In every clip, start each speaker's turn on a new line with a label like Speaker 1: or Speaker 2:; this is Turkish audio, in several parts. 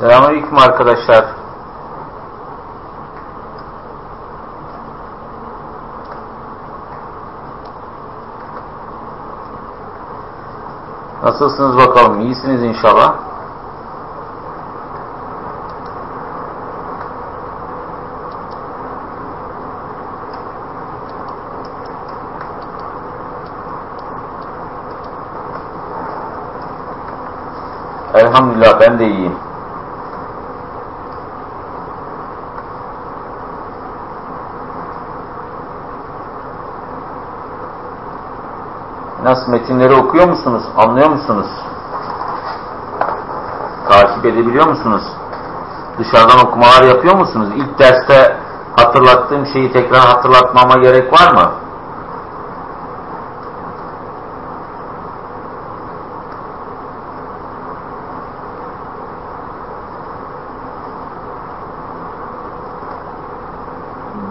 Speaker 1: Selamünaleyküm arkadaşlar. Nasılsınız bakalım? İyisiniz inşallah. Elhamdülillah ben de iyiyim. Nasıl metinleri okuyor musunuz? Anlıyor musunuz? Takip edebiliyor musunuz? Dışarıdan okumalar yapıyor musunuz? İlk derste hatırlattığım şeyi tekrar hatırlatmama gerek var mı?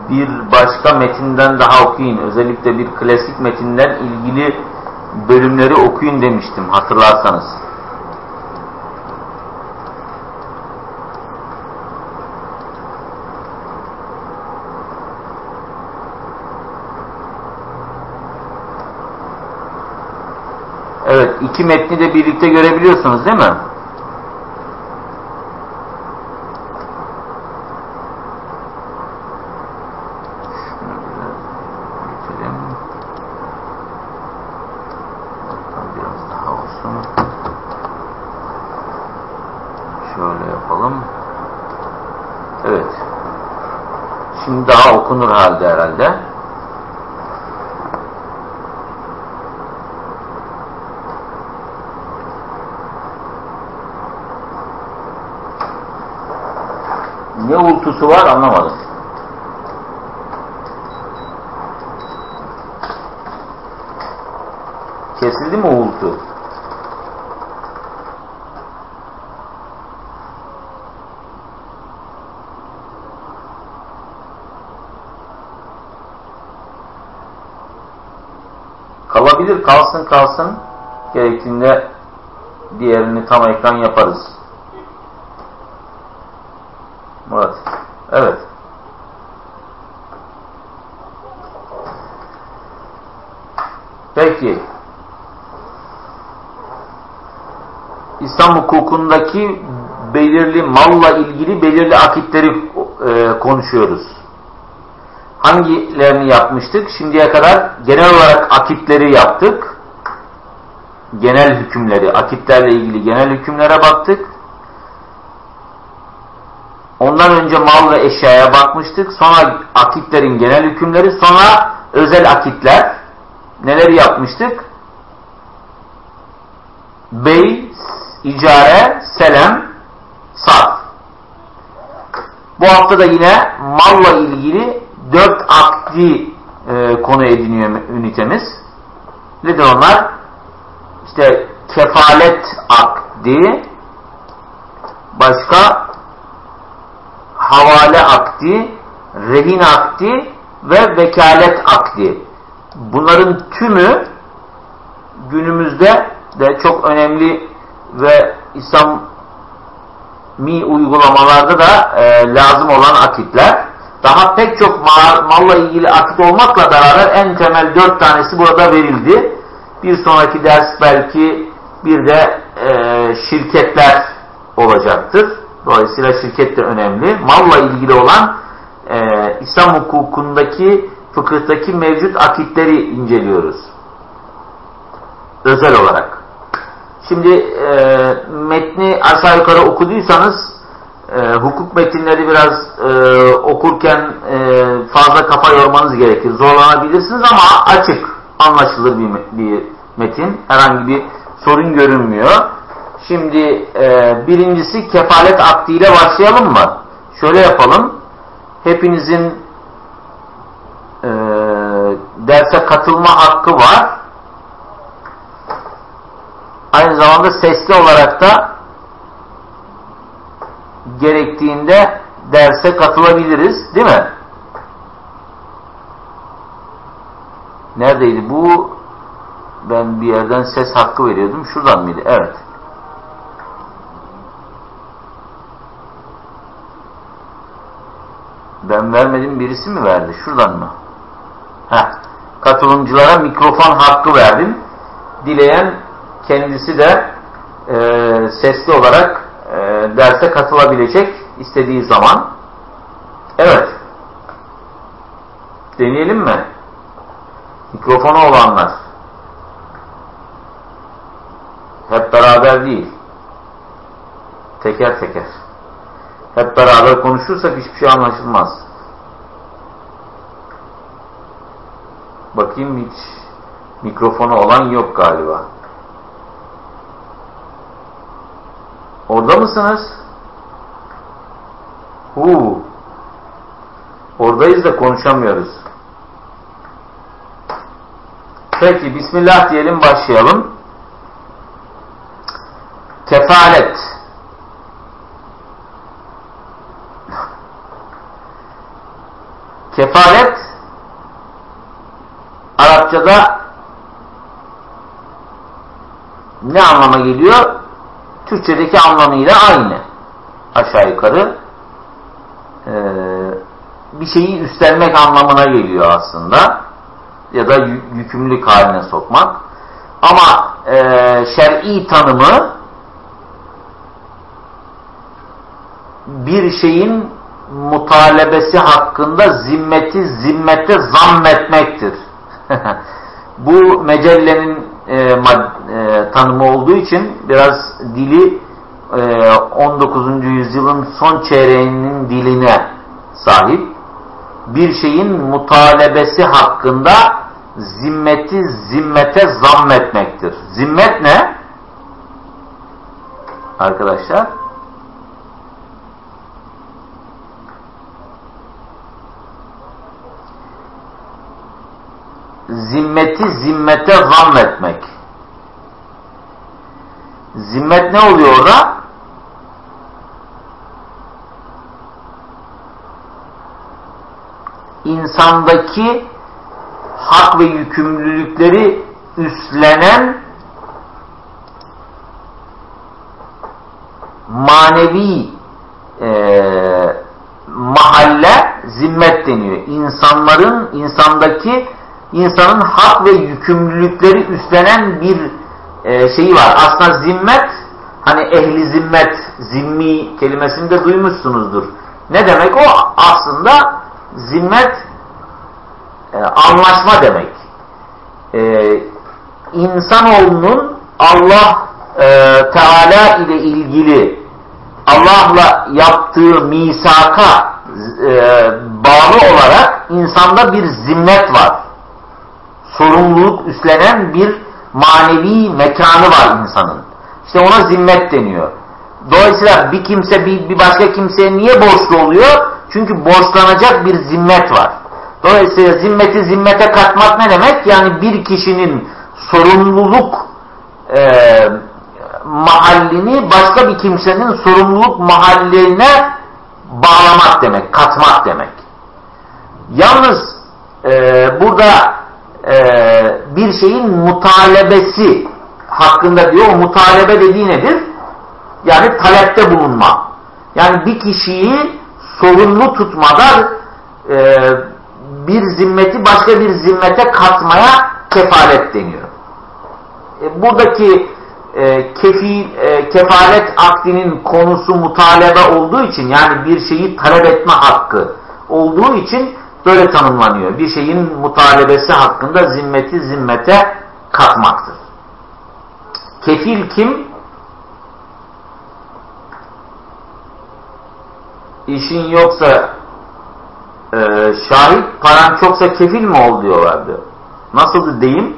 Speaker 1: bir başka metinden daha okuyun. Özellikle bir klasik metinden ilgili bölümleri okuyun demiştim hatırlarsanız. Evet, iki metni de birlikte görebiliyorsunuz değil mi? Biraz daha olsun. Şöyle yapalım. Evet. Şimdi okunur halde herhalde. Ne ultusu var anlamadım. Kesildi mi uğultu? Kalabilir, kalsın kalsın. Gerektiğinde diğerini tam ekran yaparız. Murat. Evet. Peki. İslam hukukundaki belirli malla ilgili belirli akitleri e, konuşuyoruz. Hangilerini yapmıştık? Şimdiye kadar genel olarak akitleri yaptık. Genel hükümleri, akitlerle ilgili genel hükümlere baktık. Ondan önce mal ve eşyaya bakmıştık. Sonra akitlerin genel hükümleri, sonra özel akitler. Neler yapmıştık? Bey, icare, selam, sat. Bu hafta da yine malla ilgili dört akdi e, konu ediniyor ünitemiz. Nedir onlar? İşte kefalet akdi, başka havale akdi, rehin akdi ve vekalet akdi. Bunların tümü günümüzde de çok önemli ve İslami uygulamalarda da e, lazım olan akitler. Daha pek çok mal, malla ilgili akit olmakla beraber en temel dört tanesi burada verildi. Bir sonraki ders belki bir de e, şirketler olacaktır. Dolayısıyla şirket de önemli. Malla ilgili olan e, İslam hukukundaki fıkıhtaki mevcut akitleri inceliyoruz. Özel olarak. Şimdi e, metni aşağı yukarı okuduysanız e, hukuk metinleri biraz e, okurken e, fazla kafa yormanız gerekir. Zorlanabilirsiniz ama açık, anlaşılır bir, bir metin. Herhangi bir sorun görünmüyor. Şimdi e, birincisi kefalet akdiyle başlayalım mı? Şöyle yapalım. Hepinizin e, derse katılma hakkı var. Aynı zamanda sesli olarak da gerektiğinde derse katılabiliriz değil mi? Neredeydi bu? Ben bir yerden ses hakkı veriyordum. Şuradan mıydı? Evet. Ben vermedim birisi mi verdi? Şuradan mı? Heh. Katılımcılara mikrofon hakkı verdim. Dileyen kendisi de e, sesli olarak e, derse katılabilecek istediği zaman. Evet. Deneyelim mi? Mikrofonu olanlar. Hep beraber değil. Teker teker. Hep beraber konuşursak hiçbir şey anlaşılmaz. Bakayım hiç mikrofonu olan yok galiba. Orada mısınız? Huu. Oradayız da konuşamıyoruz. Peki Bismillah diyelim başlayalım. Kefalet. Kefalet Arapçada ne anlama geliyor? Türkçedeki anlamıyla aynı. Aşağı yukarı ee, bir şeyi üstlenmek anlamına geliyor aslında. Ya da yükümlülük haline sokmak. Ama e, şer'i tanımı bir şeyin mutalebesi hakkında zimmeti zimmete zammetmektir. Bu mecellenin e, e, tanımı olduğu için biraz dili e, 19. yüzyılın son çeyreğinin diline sahip. Bir şeyin mutalebesi hakkında zimmeti zimmete zammetmektir. Zimmet ne? Arkadaşlar zimmeti zimmete zammetmek. Zimmet ne oluyor orada? İnsandaki hak ve yükümlülükleri üstlenen manevi e, mahalle zimmet deniyor. İnsanların, insandaki insanın hak ve yükümlülükleri üstlenen bir e, şeyi var. Aslında zimmet, hani ehli zimmet, zimmi kelimesini de duymuşsunuzdur. Ne demek o? Aslında zimmet e, anlaşma demek. E, insanoğlunun Allah e, Teala ile ilgili Allah'la yaptığı misaka e, bağlı olarak insanda bir zimmet var sorumluluk üstlenen bir manevi mekanı var insanın. İşte ona zimmet deniyor. Dolayısıyla bir kimse bir, bir başka kimseye niye borçlu oluyor? Çünkü borçlanacak bir zimmet var. Dolayısıyla zimmeti zimmete katmak ne demek? Yani bir kişinin sorumluluk e, mahallini başka bir kimsenin sorumluluk mahalline bağlamak demek, katmak demek. Yalnız e, burada e, bir şeyin mutalebesi hakkında diyor. O mutalebe dediği nedir? Yani talepte bulunma. Yani bir kişiyi sorumlu tutmada e, bir zimmeti başka bir zimmete katmaya kefalet deniyor. E, buradaki e, kefi, e, kefalet akdinin konusu mutalebe olduğu için yani bir şeyi talep etme hakkı olduğu için böyle tanımlanıyor. Bir şeyin mutalebesi hakkında zimmeti zimmete katmaktır. Kefil kim? İşin yoksa e, şahit, paran çoksa kefil mi ol diyorlardı. Nasıldı deyim?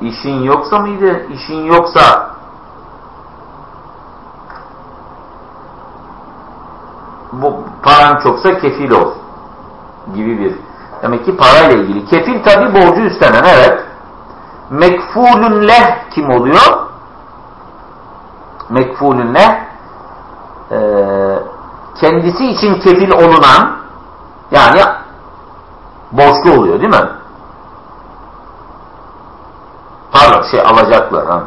Speaker 1: İşin yoksa mıydı? İşin yoksa bu paran çoksa kefil ol gibi bir demek ki parayla ilgili. Kefil tabi borcu üstlenen evet. Mekfulün leh kim oluyor? Mekfulün leh e, kendisi için kefil olunan yani borçlu oluyor değil mi? Pardon şey alacaklar. Ha.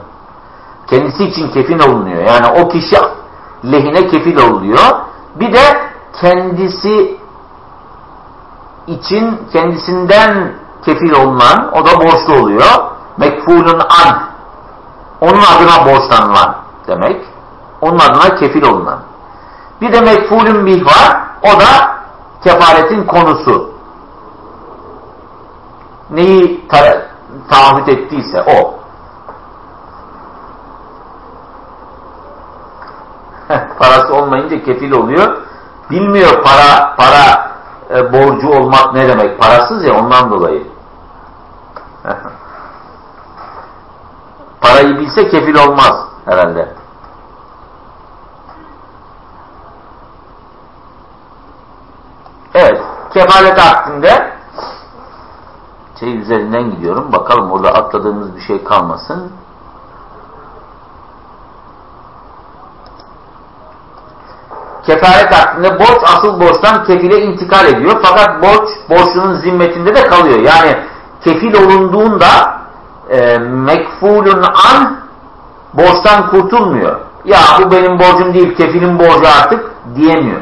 Speaker 1: Kendisi için kefil olunuyor. Yani o kişi lehine kefil oluyor. Bir de kendisi için kendisinden kefil olunan, o da borçlu oluyor. Mekfulun an. Onun adına borçlanılan demek. Onun adına kefil olunan. Bir de mekfulün bih var. O da kefaretin konusu. Neyi ta taahhüt ettiyse o. Parası olmayınca kefil oluyor. Bilmiyor para para e, borcu olmak ne demek. Parasız ya ondan dolayı. Parayı bilse kefil olmaz herhalde. Evet. Kefalet aktinde şey üzerinden gidiyorum. Bakalım orada atladığımız bir şey kalmasın. Kefaret hakkında borç asıl borçtan kefile intikal ediyor. Fakat borç borçlunun zimmetinde de kalıyor. Yani kefil olunduğunda e, mekfulun an borçtan kurtulmuyor. Ya bu benim borcum değil kefilin borcu artık diyemiyor.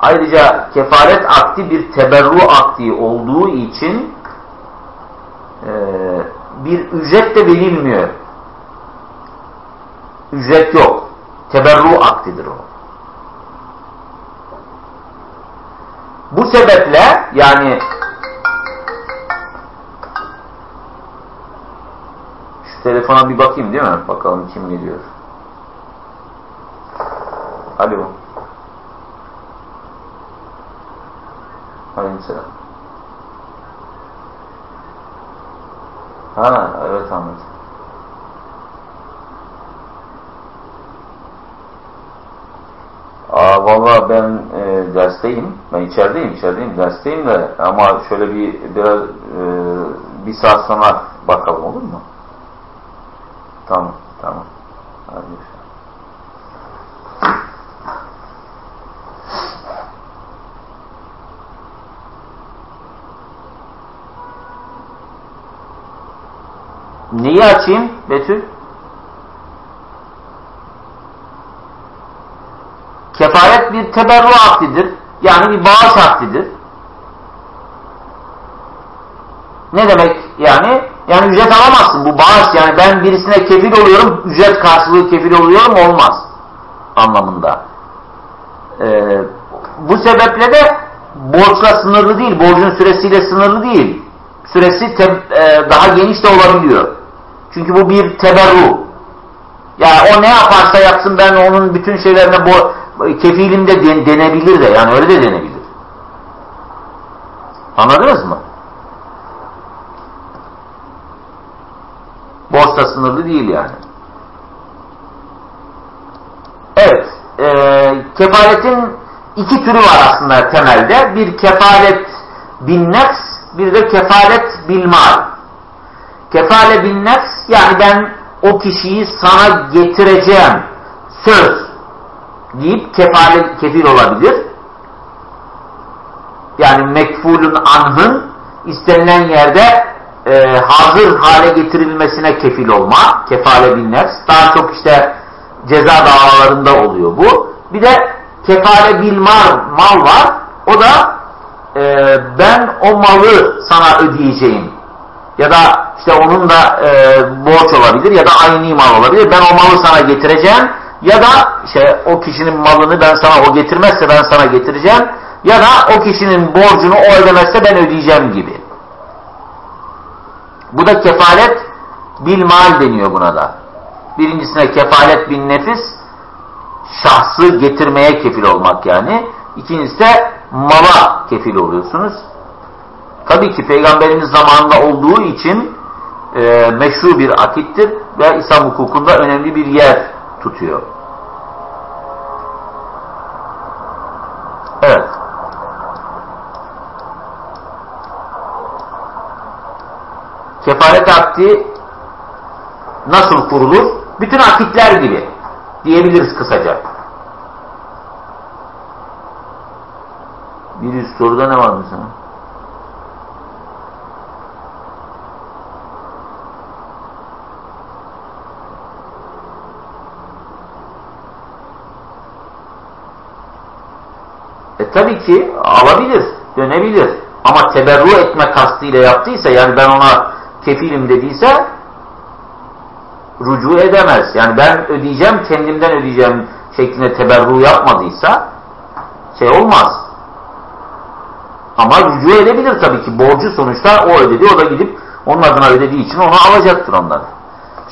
Speaker 1: Ayrıca kefaret akti bir teberru akti olduğu için e, bir ücret de verilmiyor. Ücret yok. Teberru aktidir o. Bu sebeple yani telefona bir bakayım değil mi? Bakalım kim geliyor. Alo. Aleykümselam. Ha evet anladım. Aa valla ben e, dersteyim. Ben içerideyim, içerideyim, dersteyim de ama şöyle bir biraz e, bir saat sonra bakalım olur mu? Tamam, tamam. Hadi. Neyi açayım Betül? Kefaret bir teberru akdidir. Yani bir bağış akdidir. Ne demek yani? Yani ücret alamazsın. Bu bağış yani ben birisine kefil oluyorum, ücret karşılığı kefil oluyorum olmaz. Anlamında. Ee, bu sebeple de borçla sınırlı değil, borcun süresiyle sınırlı değil. Süresi e, daha geniş de olabiliyor. Çünkü bu bir teberru. Yani o ne yaparsa yapsın ben onun bütün şeylerine bu kefilimde den, denebilir de yani öyle de denebilir. Anladınız mı? Borçla sınırlı değil yani. Evet. E, kefaretin iki türü var aslında temelde. Bir kefalet bin nefs, bir de kefalet bil mal. Kefale bin nefs yani ben o kişiyi sana getireceğim söz deyip kefale, kefil olabilir. Yani mekfulun anhın istenilen yerde e, hazır hale getirilmesine kefil olma, kefale bin nefs. Daha çok işte ceza davalarında oluyor bu. Bir de kefale bil mal, mal var. O da e, ben o malı sana ödeyeceğim. Ya da işte onun da e, borç olabilir ya da aynı mal olabilir. Ben o malı sana getireceğim ya da işte o kişinin malını ben sana o getirmezse ben sana getireceğim ya da o kişinin borcunu o ödemezse ben ödeyeceğim gibi. Bu da kefalet bil mal deniyor buna da. Birincisine kefalet bin nefis şahsı getirmeye kefil olmak yani. İkincisi de mala kefil oluyorsunuz. Tabii ki Peygamberimiz zamanında olduğu için e, meşru bir akittir ve İslam hukukunda önemli bir yer tutuyor. Evet. kefalet akdi nasıl kurulur? Bütün akitler gibi diyebiliriz kısaca. Bir üst soruda ne var mı mesela? E tabii ki alabilir, dönebilir. Ama teberru etme kastıyla yaptıysa yani ben ona kefilim dediyse rucu edemez. Yani ben ödeyeceğim, kendimden ödeyeceğim şeklinde teberru yapmadıysa şey olmaz. Ama rücu edebilir tabii ki. Borcu sonuçta o ödedi. O da gidip onun adına ödediği için onu alacaktır ondan.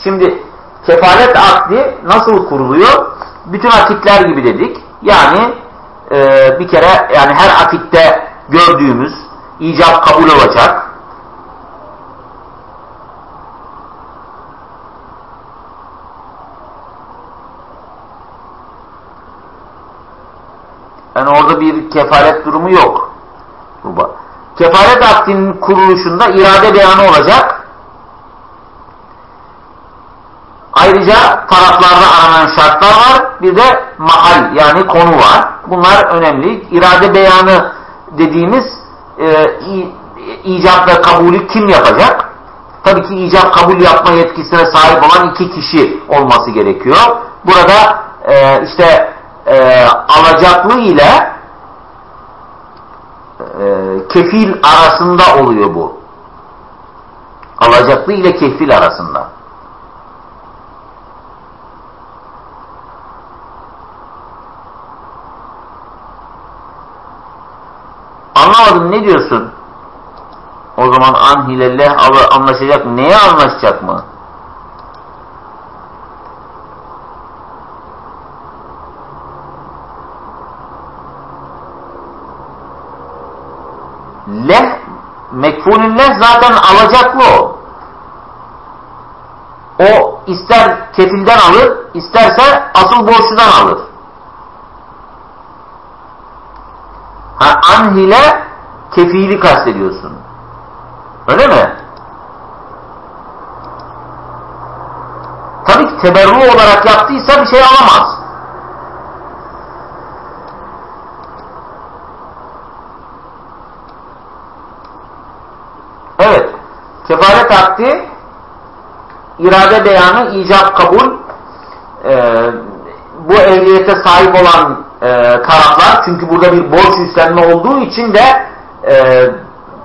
Speaker 1: Şimdi kefalet akdi nasıl kuruluyor? Bütün akitler gibi dedik. Yani e, bir kere yani her akitte gördüğümüz icap kabul olacak. Yani orada bir kefalet durumu yok. Kefalet akdinin kuruluşunda irade beyanı olacak. Ayrıca taraflarda aranan şartlar var. Bir de mahal yani konu var. Bunlar önemli. İrade beyanı dediğimiz e, icap ve kabulü kim yapacak? Tabii ki icap kabul yapma yetkisine sahip olan iki kişi olması gerekiyor. Burada e, işte e, alacaklı ile e, kefil arasında oluyor bu. Alacaklı ile kefil arasında. Anlamadım ne diyorsun? O zaman anhilellah anlaşacak Neye anlaşacak mı? Leh, mekfulün leh zaten alacaklı o. O ister kefilden alır, isterse asıl borçludan alır. Ha, an ile kefili kastediyorsun. Öyle mi? Tabii ki teberru olarak yaptıysa bir şey alamaz. Evet. Kefalet akdi irade beyanı, icap kabul e, bu ehliyete sahip olan e, taraflar çünkü burada bir borç üstlenme olduğu için de e,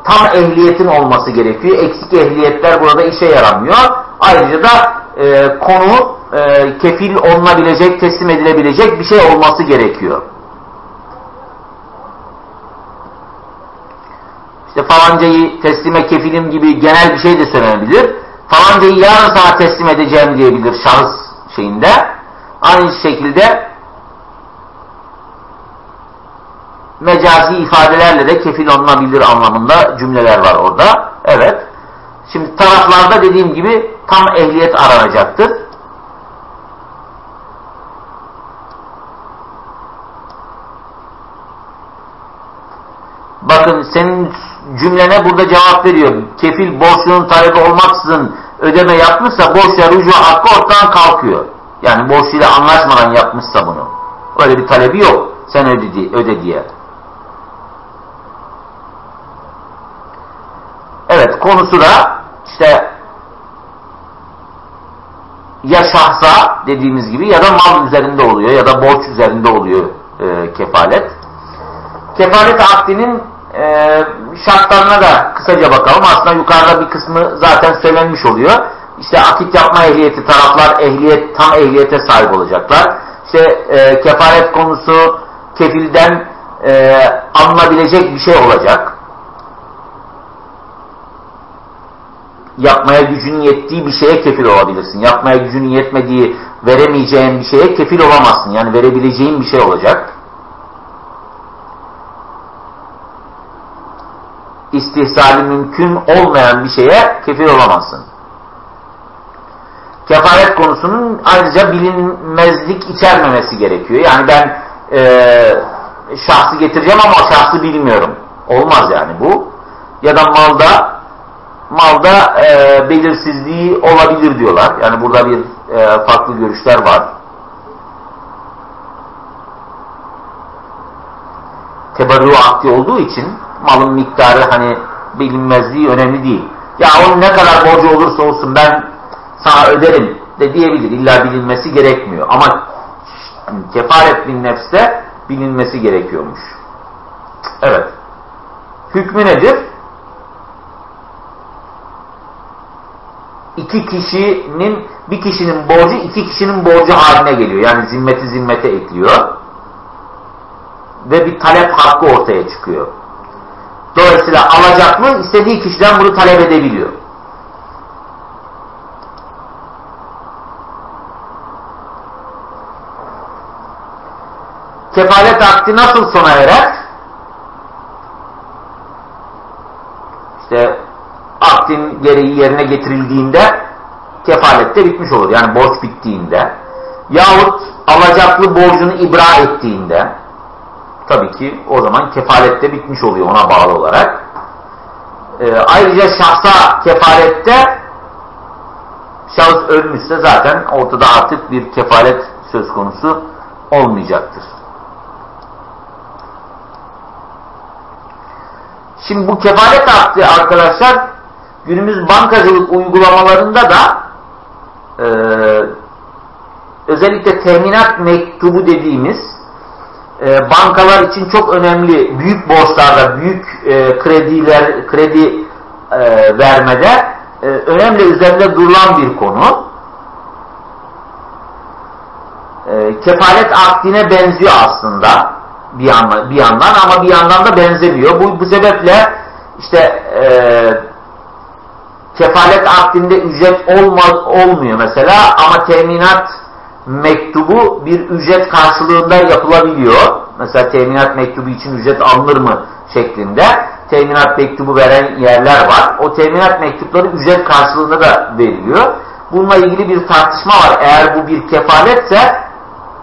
Speaker 1: tam ehliyetin olması gerekiyor. Eksik ehliyetler burada işe yaramıyor. Ayrıca da e, konu e, kefil olunabilecek, teslim edilebilecek bir şey olması gerekiyor. İşte falancayı teslime kefilim gibi genel bir şey de söylenebilir. Falancayı yarın sana teslim edeceğim diyebilir şahıs şeyinde. Aynı şekilde mecazi ifadelerle de kefil olunabilir anlamında cümleler var orada. Evet. Şimdi taraflarda dediğim gibi tam ehliyet aranacaktır. Bakın senin cümlene burada cevap veriyor. Kefil borçlunun talebi olmaksızın ödeme yapmışsa borçla rücu hakkı ortadan kalkıyor. Yani borçluyla anlaşmadan yapmışsa bunu. Öyle bir talebi yok. Sen öde, öde diye. Evet konusu da işte ya şahsa dediğimiz gibi ya da mal üzerinde oluyor ya da borç üzerinde oluyor e, kefalet. Kefalet akdinin e, şartlarına da kısaca bakalım. Aslında yukarıda bir kısmı zaten söylenmiş oluyor. İşte akit yapma ehliyeti taraflar ehliyet tam ehliyete sahip olacaklar. İşte e, kefalet konusu kefilden e, alınabilecek bir şey olacak. Yapmaya gücünün yettiği bir şeye kefil olabilirsin. Yapmaya gücünün yetmediği, veremeyeceğin bir şeye kefil olamazsın. Yani verebileceğin bir şey olacak. İstihsali mümkün olmayan bir şeye kefil olamazsın. Kefaret konusunun ayrıca bilinmezlik içermemesi gerekiyor. Yani ben e, şahsı getireceğim ama şahsı bilmiyorum. Olmaz yani bu. Ya da malda malda e, belirsizliği olabilir diyorlar. Yani burada bir e, farklı görüşler var. Teberru akdi olduğu için malın miktarı hani bilinmezliği önemli değil. Ya onun ne kadar borcu olursa olsun ben sana öderim de diyebilir. İlla bilinmesi gerekmiyor. Ama kefaret bin nefste bilinmesi gerekiyormuş. Evet. Hükmü nedir? İki kişinin, bir kişinin borcu iki kişinin borcu haline geliyor. Yani zimmeti zimmete ekliyor. Ve bir talep hakkı ortaya çıkıyor. Dolayısıyla alacaklı istediği kişiden bunu talep edebiliyor. Kefalet akdi nasıl sona erer? İşte akdin gereği yerine getirildiğinde kefalette bitmiş olur. Yani borç bittiğinde yahut alacaklı borcunu ibra ettiğinde tabii ki o zaman kefalette bitmiş oluyor ona bağlı olarak. Ee, ayrıca şahsa kefalette şahıs ölmüşse zaten ortada artık bir kefalet söz konusu olmayacaktır. Şimdi bu kefalet akdi arkadaşlar günümüz bankacılık uygulamalarında da e, özellikle teminat mektubu dediğimiz e, bankalar için çok önemli büyük borçlarda, büyük e, krediler, kredi e, vermede e, önemli üzerinde durulan bir konu. E, kefalet akdine benziyor aslında bir yandan, bir yandan ama bir yandan da benzemiyor. Bu, bu sebeple işte e, kefalet akdinde ücret olmaz, olmuyor mesela ama teminat mektubu bir ücret karşılığında yapılabiliyor. Mesela teminat mektubu için ücret alınır mı şeklinde teminat mektubu veren yerler var. O teminat mektupları ücret karşılığında da veriliyor. Bununla ilgili bir tartışma var. Eğer bu bir kefaletse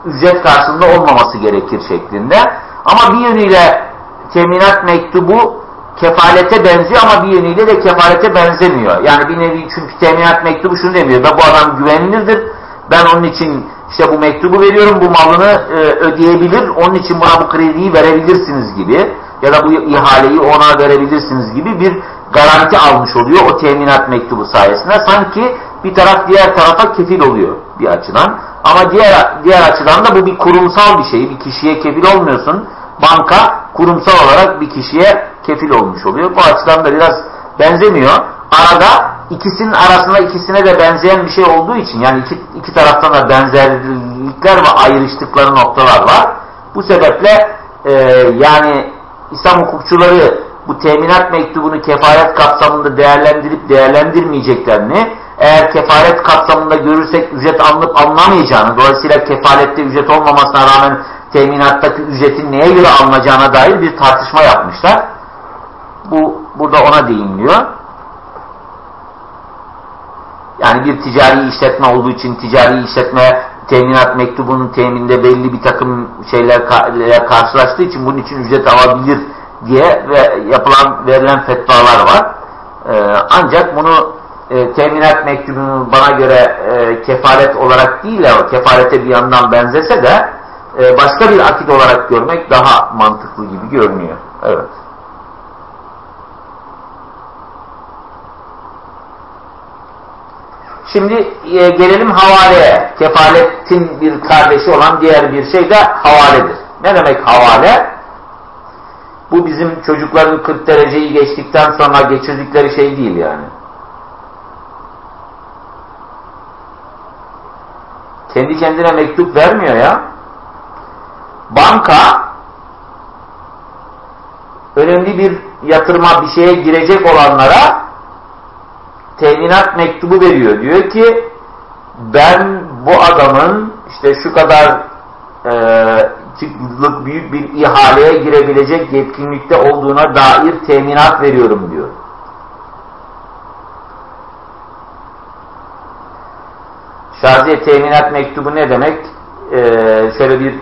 Speaker 1: ücret karşılığında olmaması gerekir şeklinde. Ama bir yönüyle teminat mektubu kefalete benziyor ama bir yönüyle de kefalete benzemiyor. Yani bir nevi çünkü teminat mektubu şunu demiyor. Da bu adam güvenilirdir. Ben onun için işte bu mektubu veriyorum, bu malını e, ödeyebilir, onun için bana bu krediyi verebilirsiniz gibi ya da bu ihaleyi ona verebilirsiniz gibi bir garanti almış oluyor o teminat mektubu sayesinde. Sanki bir taraf diğer tarafa kefil oluyor bir açıdan. Ama diğer diğer açıdan da bu bir kurumsal bir şey. Bir kişiye kefil olmuyorsun. Banka kurumsal olarak bir kişiye kefil olmuş oluyor. Bu açıdan da biraz benzemiyor. Arada ikisinin arasında ikisine de benzeyen bir şey olduğu için yani iki, iki taraftan da benzerlikler ve ayrıştıkları noktalar var. Bu sebeple e, yani İslam hukukçuları bu teminat mektubunu kefaret kapsamında değerlendirip değerlendirmeyeceklerini eğer kefaret kapsamında görürsek ücret alınıp alınamayacağını dolayısıyla kefalette ücret olmamasına rağmen teminattaki ücretin neye göre alınacağına dair bir tartışma yapmışlar. Bu burada ona değiniliyor. Yani bir ticari işletme olduğu için ticari işletme teminat mektubunun teminde belli bir takım şeyler karşılaştığı için bunun için ücret alabilir diye ve yapılan verilen fetvalar var. Ee, ancak bunu e, teminat mektubunu bana göre e, kefalet olarak değil ama kefalete bir yandan benzese de e, başka bir akit olarak görmek daha mantıklı gibi görünüyor. Evet. Şimdi e, gelelim havaleye. Kefaletin bir kardeşi olan diğer bir şey de havaledir. Ne demek havale? Bu bizim çocukların 40 dereceyi geçtikten sonra geçirdikleri şey değil yani. Kendi kendine mektup vermiyor ya. Banka önemli bir yatırıma bir şeye girecek olanlara teminat mektubu veriyor. Diyor ki ben bu adamın işte şu kadar e, büyük bir ihaleye girebilecek yetkinlikte olduğuna dair teminat veriyorum diyor. Şaziye teminat mektubu ne demek? Ee, şöyle bir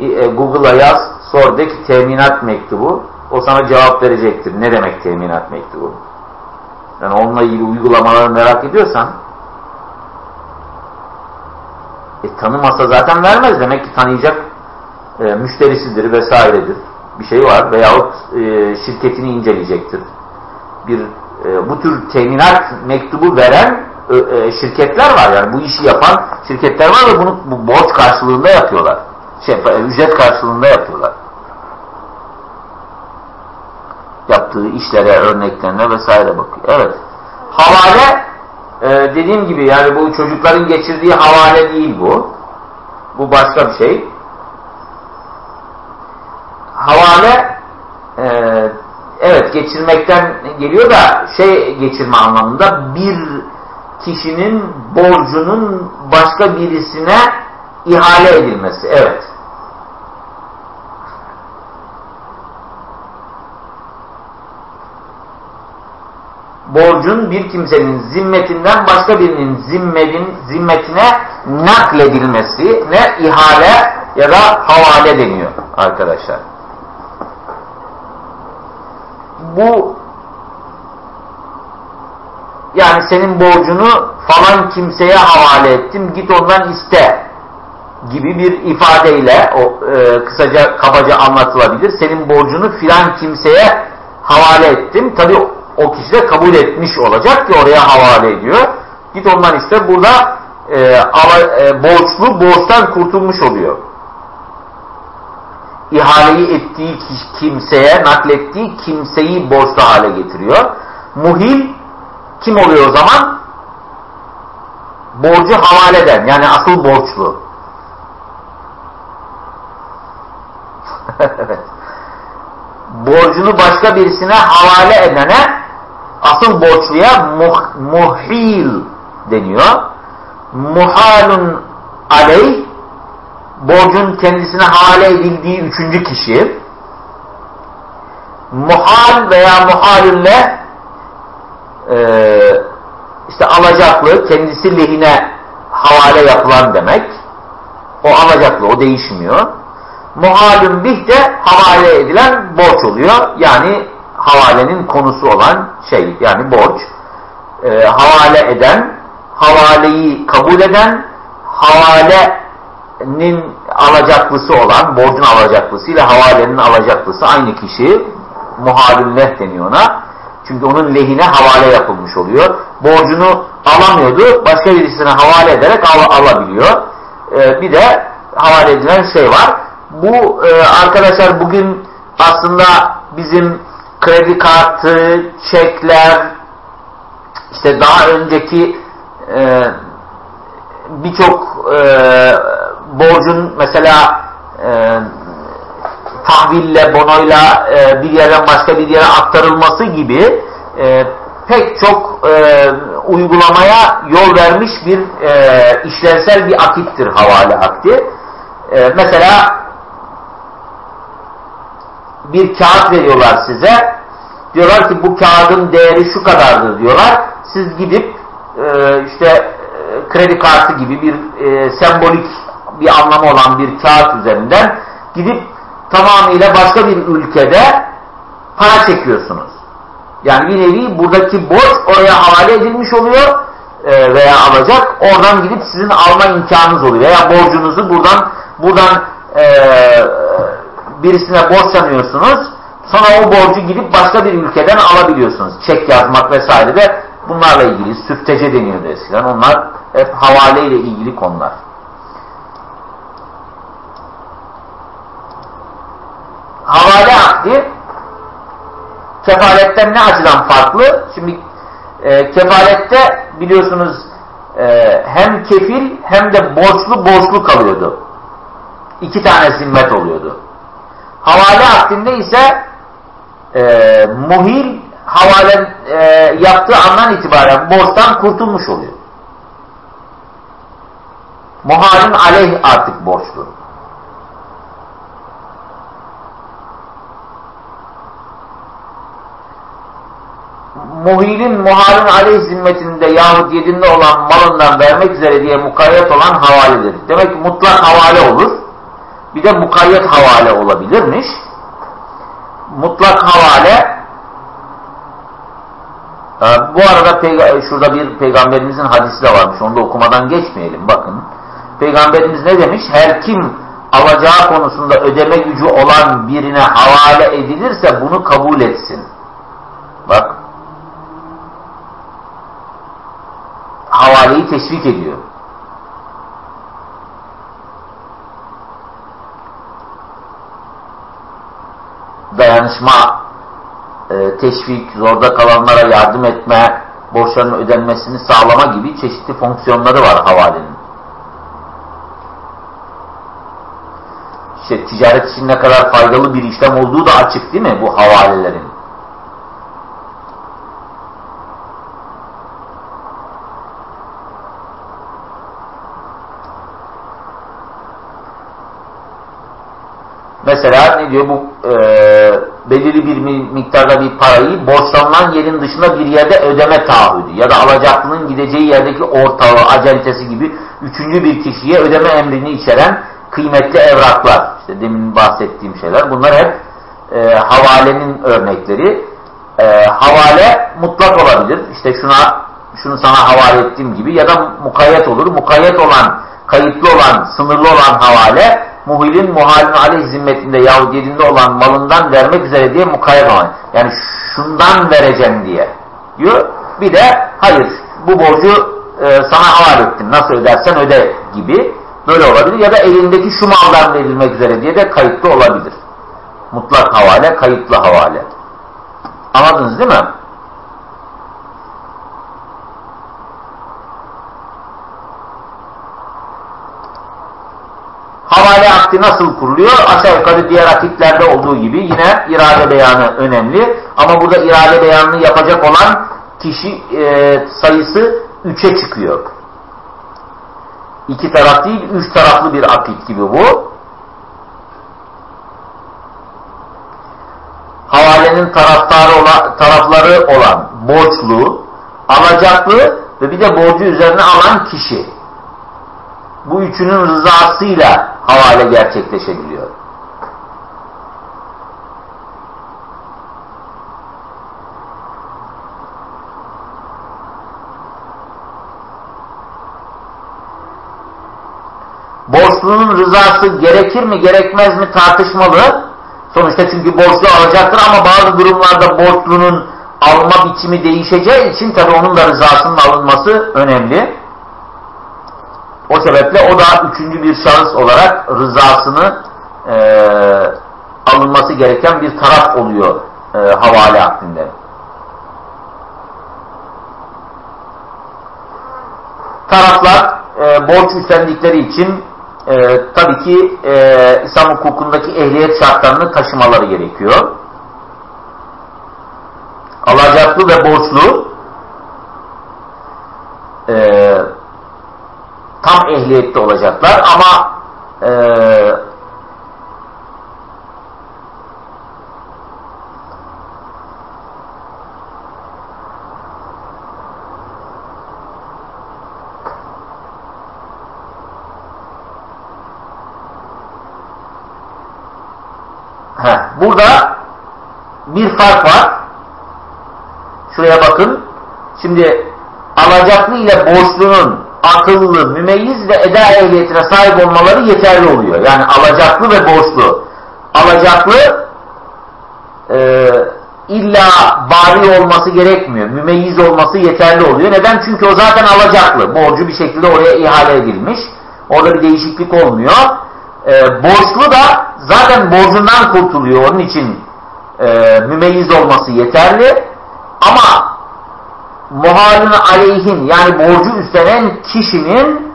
Speaker 1: e, Google'a yaz, sor de ki teminat mektubu. O sana cevap verecektir. Ne demek teminat mektubu? Yani onunla ilgili uygulamaları merak ediyorsan e, tanımasa zaten vermez. Demek ki tanıyacak e, müşterisidir vesairedir. Bir şey var veyahut e, şirketini inceleyecektir. Bir e, bu tür teminat mektubu veren e, e, şirketler var. Yani bu işi yapan şirketler var ve bunu bu borç karşılığında yapıyorlar. Şey, ücret karşılığında yapıyorlar. Yaptığı işlere, örneklerine vesaire bakıyor. Evet. Havale e, dediğim gibi yani bu çocukların geçirdiği havale değil bu. Bu başka bir şey. Havale e, evet geçirmekten geliyor da şey geçirme anlamında bir kişinin borcunun başka birisine ihale edilmesi. Evet. Borcun bir kimsenin zimmetinden başka birinin zimmetin, zimmetine nakledilmesi ne ihale ya da havale deniyor arkadaşlar. Bu yani senin borcunu falan kimseye havale ettim git ondan iste gibi bir ifadeyle o e, kısaca kabaca anlatılabilir. Senin borcunu filan kimseye havale ettim. Tabi o kişi de kabul etmiş olacak ki oraya havale ediyor. Git ondan iste. Burada e, ala, e, borçlu borçtan kurtulmuş oluyor. İhaleyi ettiği kimseye, naklettiği kimseyi borçlu hale getiriyor. Muhil kim oluyor o zaman? Borcu havale eden, yani asıl borçlu. Borcunu başka birisine havale edene asıl borçluya muh, muhil deniyor. Muhalun aleyh borcun kendisine havale edildiği üçüncü kişi. Muhal veya muhalünle e, işte alacaklı kendisi lehine havale yapılan demek. O alacaklı, o değişmiyor. Muhalün bih de havale edilen borç oluyor. Yani havalenin konusu olan şey yani borç. E, havale eden, havaleyi kabul eden, havalenin alacaklısı olan, borcun alacaklısı ile havalenin alacaklısı aynı kişi. Muhalün leh deniyor ona. Çünkü onun lehine havale yapılmış oluyor. Borcunu alamıyordu. Başka birisine havale ederek al alabiliyor. Ee, bir de havale edilen şey var. Bu e, arkadaşlar bugün aslında bizim kredi kartı, çekler, işte daha önceki e, birçok e, borcun mesela e, tahville, bonoyla e, bir yerden başka bir yere aktarılması gibi e, pek çok e, uygulamaya yol vermiş bir e, işlevsel bir akittir havale akti. E, mesela bir kağıt veriyorlar size. Diyorlar ki bu kağıdın değeri şu kadardır diyorlar. Siz gidip e, işte e, kredi kartı gibi bir e, sembolik bir anlamı olan bir kağıt üzerinden gidip tamamıyla başka bir ülkede para çekiyorsunuz. Yani bir nevi buradaki borç oraya havale edilmiş oluyor e, veya alacak. Oradan gidip sizin alma imkanınız oluyor. Veya borcunuzu buradan buradan e, birisine borçlanıyorsunuz. Sonra o borcu gidip başka bir ülkeden alabiliyorsunuz. Çek yazmak vesaire de bunlarla ilgili süftece deniyordu eskiden. Onlar hep havale ile ilgili konular. Havale akdi kefaletten ne açıdan farklı? Şimdi e, kefalette biliyorsunuz e, hem kefil hem de borçlu borçlu kalıyordu. İki tane zimmet oluyordu. Havale akdinde ise e, muhil havale e, yaptığı andan itibaren borçtan kurtulmuş oluyor. Muhalin aleyh artık borçlu. muhilin muhalin aleyh zimmetinde yahut yedinde olan malından vermek üzere diye mukayyet olan havaledir. Demek ki mutlak havale olur. Bir de mukayyet havale olabilirmiş. Mutlak havale e, bu arada şurada bir peygamberimizin hadisi de varmış. Onu da okumadan geçmeyelim. Bakın. Peygamberimiz ne demiş? Her kim alacağı konusunda ödeme gücü olan birine havale edilirse bunu kabul etsin. Bak havaleyi teşvik ediyor. Dayanışma e, teşvik, zorda kalanlara yardım etme, borçların ödenmesini sağlama gibi çeşitli fonksiyonları var havalenin. İşte ticaret için ne kadar faydalı bir işlem olduğu da açık değil mi bu havalelerin? Mesela ne diyor bu e, belirli bir miktarda bir parayı borçlanılan yerin dışında bir yerde ödeme taahhüdü ya da alacaklının gideceği yerdeki ortağı, acentesi gibi üçüncü bir kişiye ödeme emrini içeren kıymetli evraklar. İşte demin bahsettiğim şeyler. Bunlar hep e, havalenin örnekleri. E, havale mutlak olabilir. İşte şuna şunu sana havale ettiğim gibi ya da mukayyet olur. Mukayyet olan, kayıtlı olan, sınırlı olan havale muhilin muhalin aleyh zimmetinde yahut yerinde olan malından vermek üzere diye mukayyet olan. Yani şundan vereceğim diye diyor. Bir de hayır bu borcu e, sana havale ettim. Nasıl ödersen öde gibi böyle olabilir. Ya da elindeki şu maldan verilmek üzere diye de kayıtlı olabilir. Mutlak havale, kayıtlı havale. Anladınız değil mi? Havale akdi nasıl kuruluyor? Aşağı yukarı diğer akitlerde olduğu gibi yine irade beyanı önemli. Ama burada irade beyanını yapacak olan kişi e, sayısı 3'e çıkıyor. İki taraf değil, üç taraflı bir akit gibi bu. Havalenin taraftarı olan, tarafları olan borçlu, alacaklı ve bir de borcu üzerine alan kişi. Bu üçünün rızasıyla havale gerçekleşebiliyor. Borçlunun rızası gerekir mi gerekmez mi tartışmalı. Sonuçta çünkü borçlu alacaktır ama bazı durumlarda borçlunun alma biçimi değişeceği için tabi onun da rızasının alınması önemli. O sebeple o da üçüncü bir şahıs olarak rızasını e, alınması gereken bir taraf oluyor e, havale aklinde. Taraflar e, borç üstlendikleri için e, tabii ki e, İslam hukukundaki ehliyet şartlarını taşımaları gerekiyor. Alacaklı ve borçlu e, tam ehliyette olacaklar ama e, burada bir fark var. Şuraya bakın. Şimdi alacaklı ile borçlunun akıllı, mümeyyiz ve eda ehliyetine sahip olmaları yeterli oluyor. Yani alacaklı ve borçlu. Alacaklı e, illa bari olması gerekmiyor. Mümeyyiz olması yeterli oluyor. Neden? Çünkü o zaten alacaklı. Borcu bir şekilde oraya ihale edilmiş. Orada bir değişiklik olmuyor. E, borçlu da zaten borcundan kurtuluyor. Onun için e, mümeyyiz olması yeterli. Ama muhalin aleyhin yani borcu üstlenen kişinin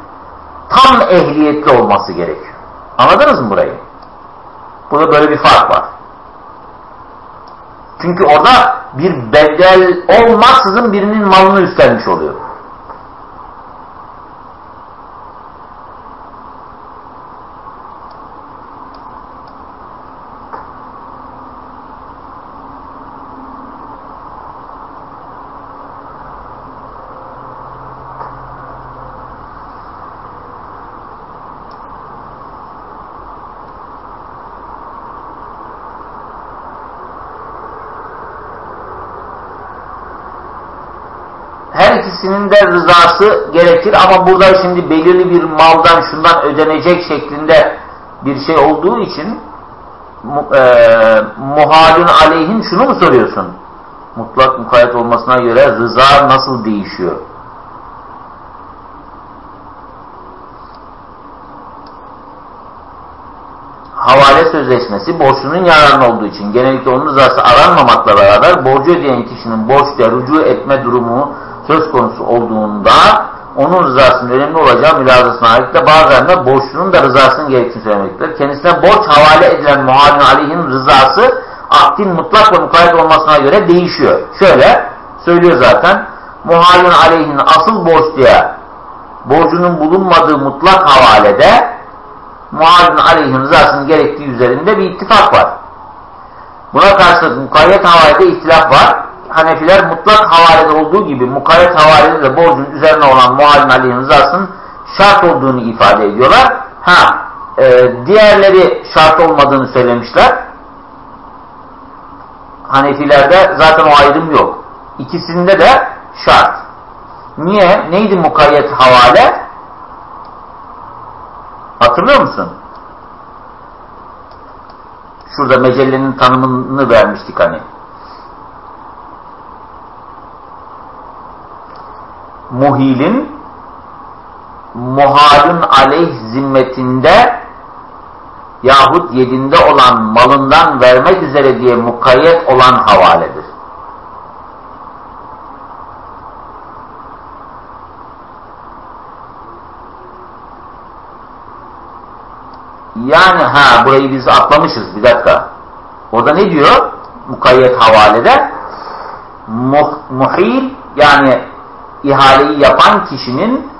Speaker 1: tam ehliyetli olması gerekiyor. Anladınız mı burayı? Burada böyle bir fark var. Çünkü orada bir bedel olmaksızın birinin malını üstlenmiş oluyor. İkisinin de rızası gerekir ama burada şimdi belirli bir maldan şundan ödenecek şeklinde bir şey olduğu için e, muhalin aleyhin şunu mu soruyorsun? Mutlak mukayyet olmasına göre rıza nasıl değişiyor? havale sözleşmesi borçlunun yararına olduğu için genellikle onun rızası aranmamakla beraber borcu ödeyen kişinin borçluya rücu etme durumu söz konusu olduğunda onun rızasının önemli olacağı mülazasına aittir. Bazılarında borçlunun da rızasının gerektiğini söylemektedir. Kendisine borç havale edilen muhalin aleyhin rızası akdin mutlak ve mukayyet olmasına göre değişiyor. Şöyle söylüyor zaten muhalin aleyhin asıl borçluya borcunun bulunmadığı mutlak havalede muhalin aleyhin rızasının gerektiği üzerinde bir ittifak var. Buna karşılık mukayyet havalede ihtilaf var. Hanefiler mutlak havalede olduğu gibi mukayyet havalede de borcun üzerine olan muhalin aleyhin rızasının şart olduğunu ifade ediyorlar. Ha, e, diğerleri şart olmadığını söylemişler. Hanefilerde zaten o ayrım yok. İkisinde de şart. Niye? Neydi mukayyet havale? Hatırlıyor musun? Şurada mecellenin tanımını vermiştik hani. Muhilin muhalun aleyh zimmetinde yahut yedinde olan malından vermek üzere diye mukayyet olan havaledir. Yani ha burayı biz atlamışız bir dakika. Orada ne diyor? Mukayyet havalede muh, muhil yani ihaleyi yapan kişinin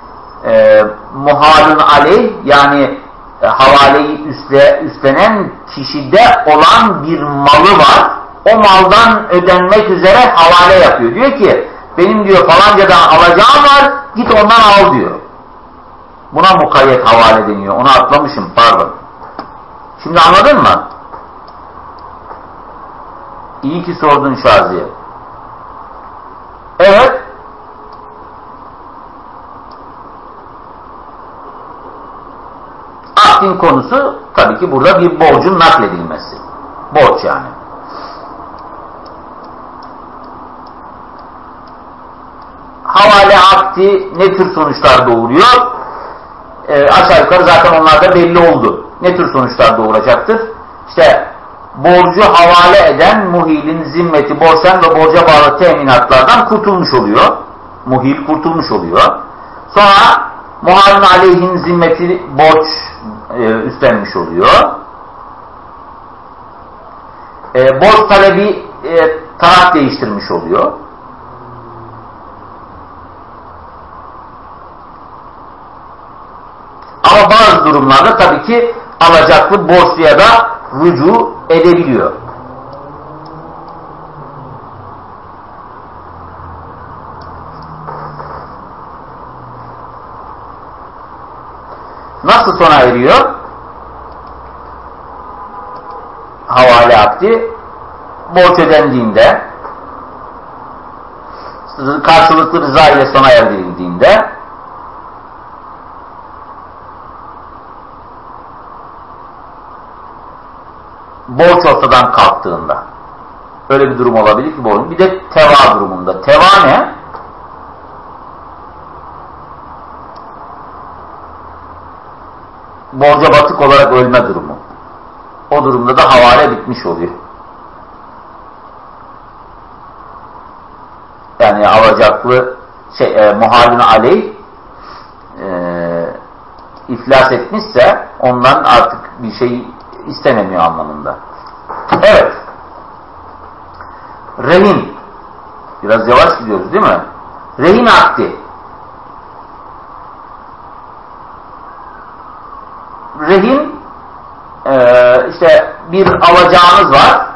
Speaker 1: e, muhalun aleyh yani e, havaleyi üstle, üstlenen kişide olan bir malı var. O maldan ödenmek üzere havale yapıyor. Diyor ki benim diyor falancadan alacağım var git ondan al diyor. Buna mukayyet havale deniyor. Onu atlamışım pardon. Şimdi anladın mı? İyi ki sordun Şaziye. Evet. Akdin konusu tabii ki burada bir borcun nakledilmesi. Borç yani. Havale akdi ne tür sonuçlar doğuruyor? Ee, aşağı yukarı zaten onlar da belli oldu ne tür sonuçlar doğuracaktır? İşte borcu havale eden muhilin zimmeti borçtan ve borca bağlı teminatlardan kurtulmuş oluyor. Muhil kurtulmuş oluyor. Sonra muhalin aleyhin zimmeti borç e, üstlenmiş oluyor. E, borç talebi e, taraf değiştirmiş oluyor. Ama bazı durumlarda tabii ki alacaklı borçluya da rücu edebiliyor. Nasıl sona eriyor? Havale akdi borç ödendiğinde karşılıklı rıza ile sona erdirildiğinde borç ortadan kalktığında. Öyle bir durum olabilir ki borcun. Bir de teva durumunda. Teva ne? Borca batık olarak ölme durumu. O durumda da havale bitmiş oluyor. Yani alacaklı şey, e, muhalin aleyh e, iflas etmişse ondan artık bir şey istenemiyor anlamında. Evet. Rehin. Biraz yavaş gidiyoruz değil mi? Rehin akdi. Rehin e, işte bir alacağınız var.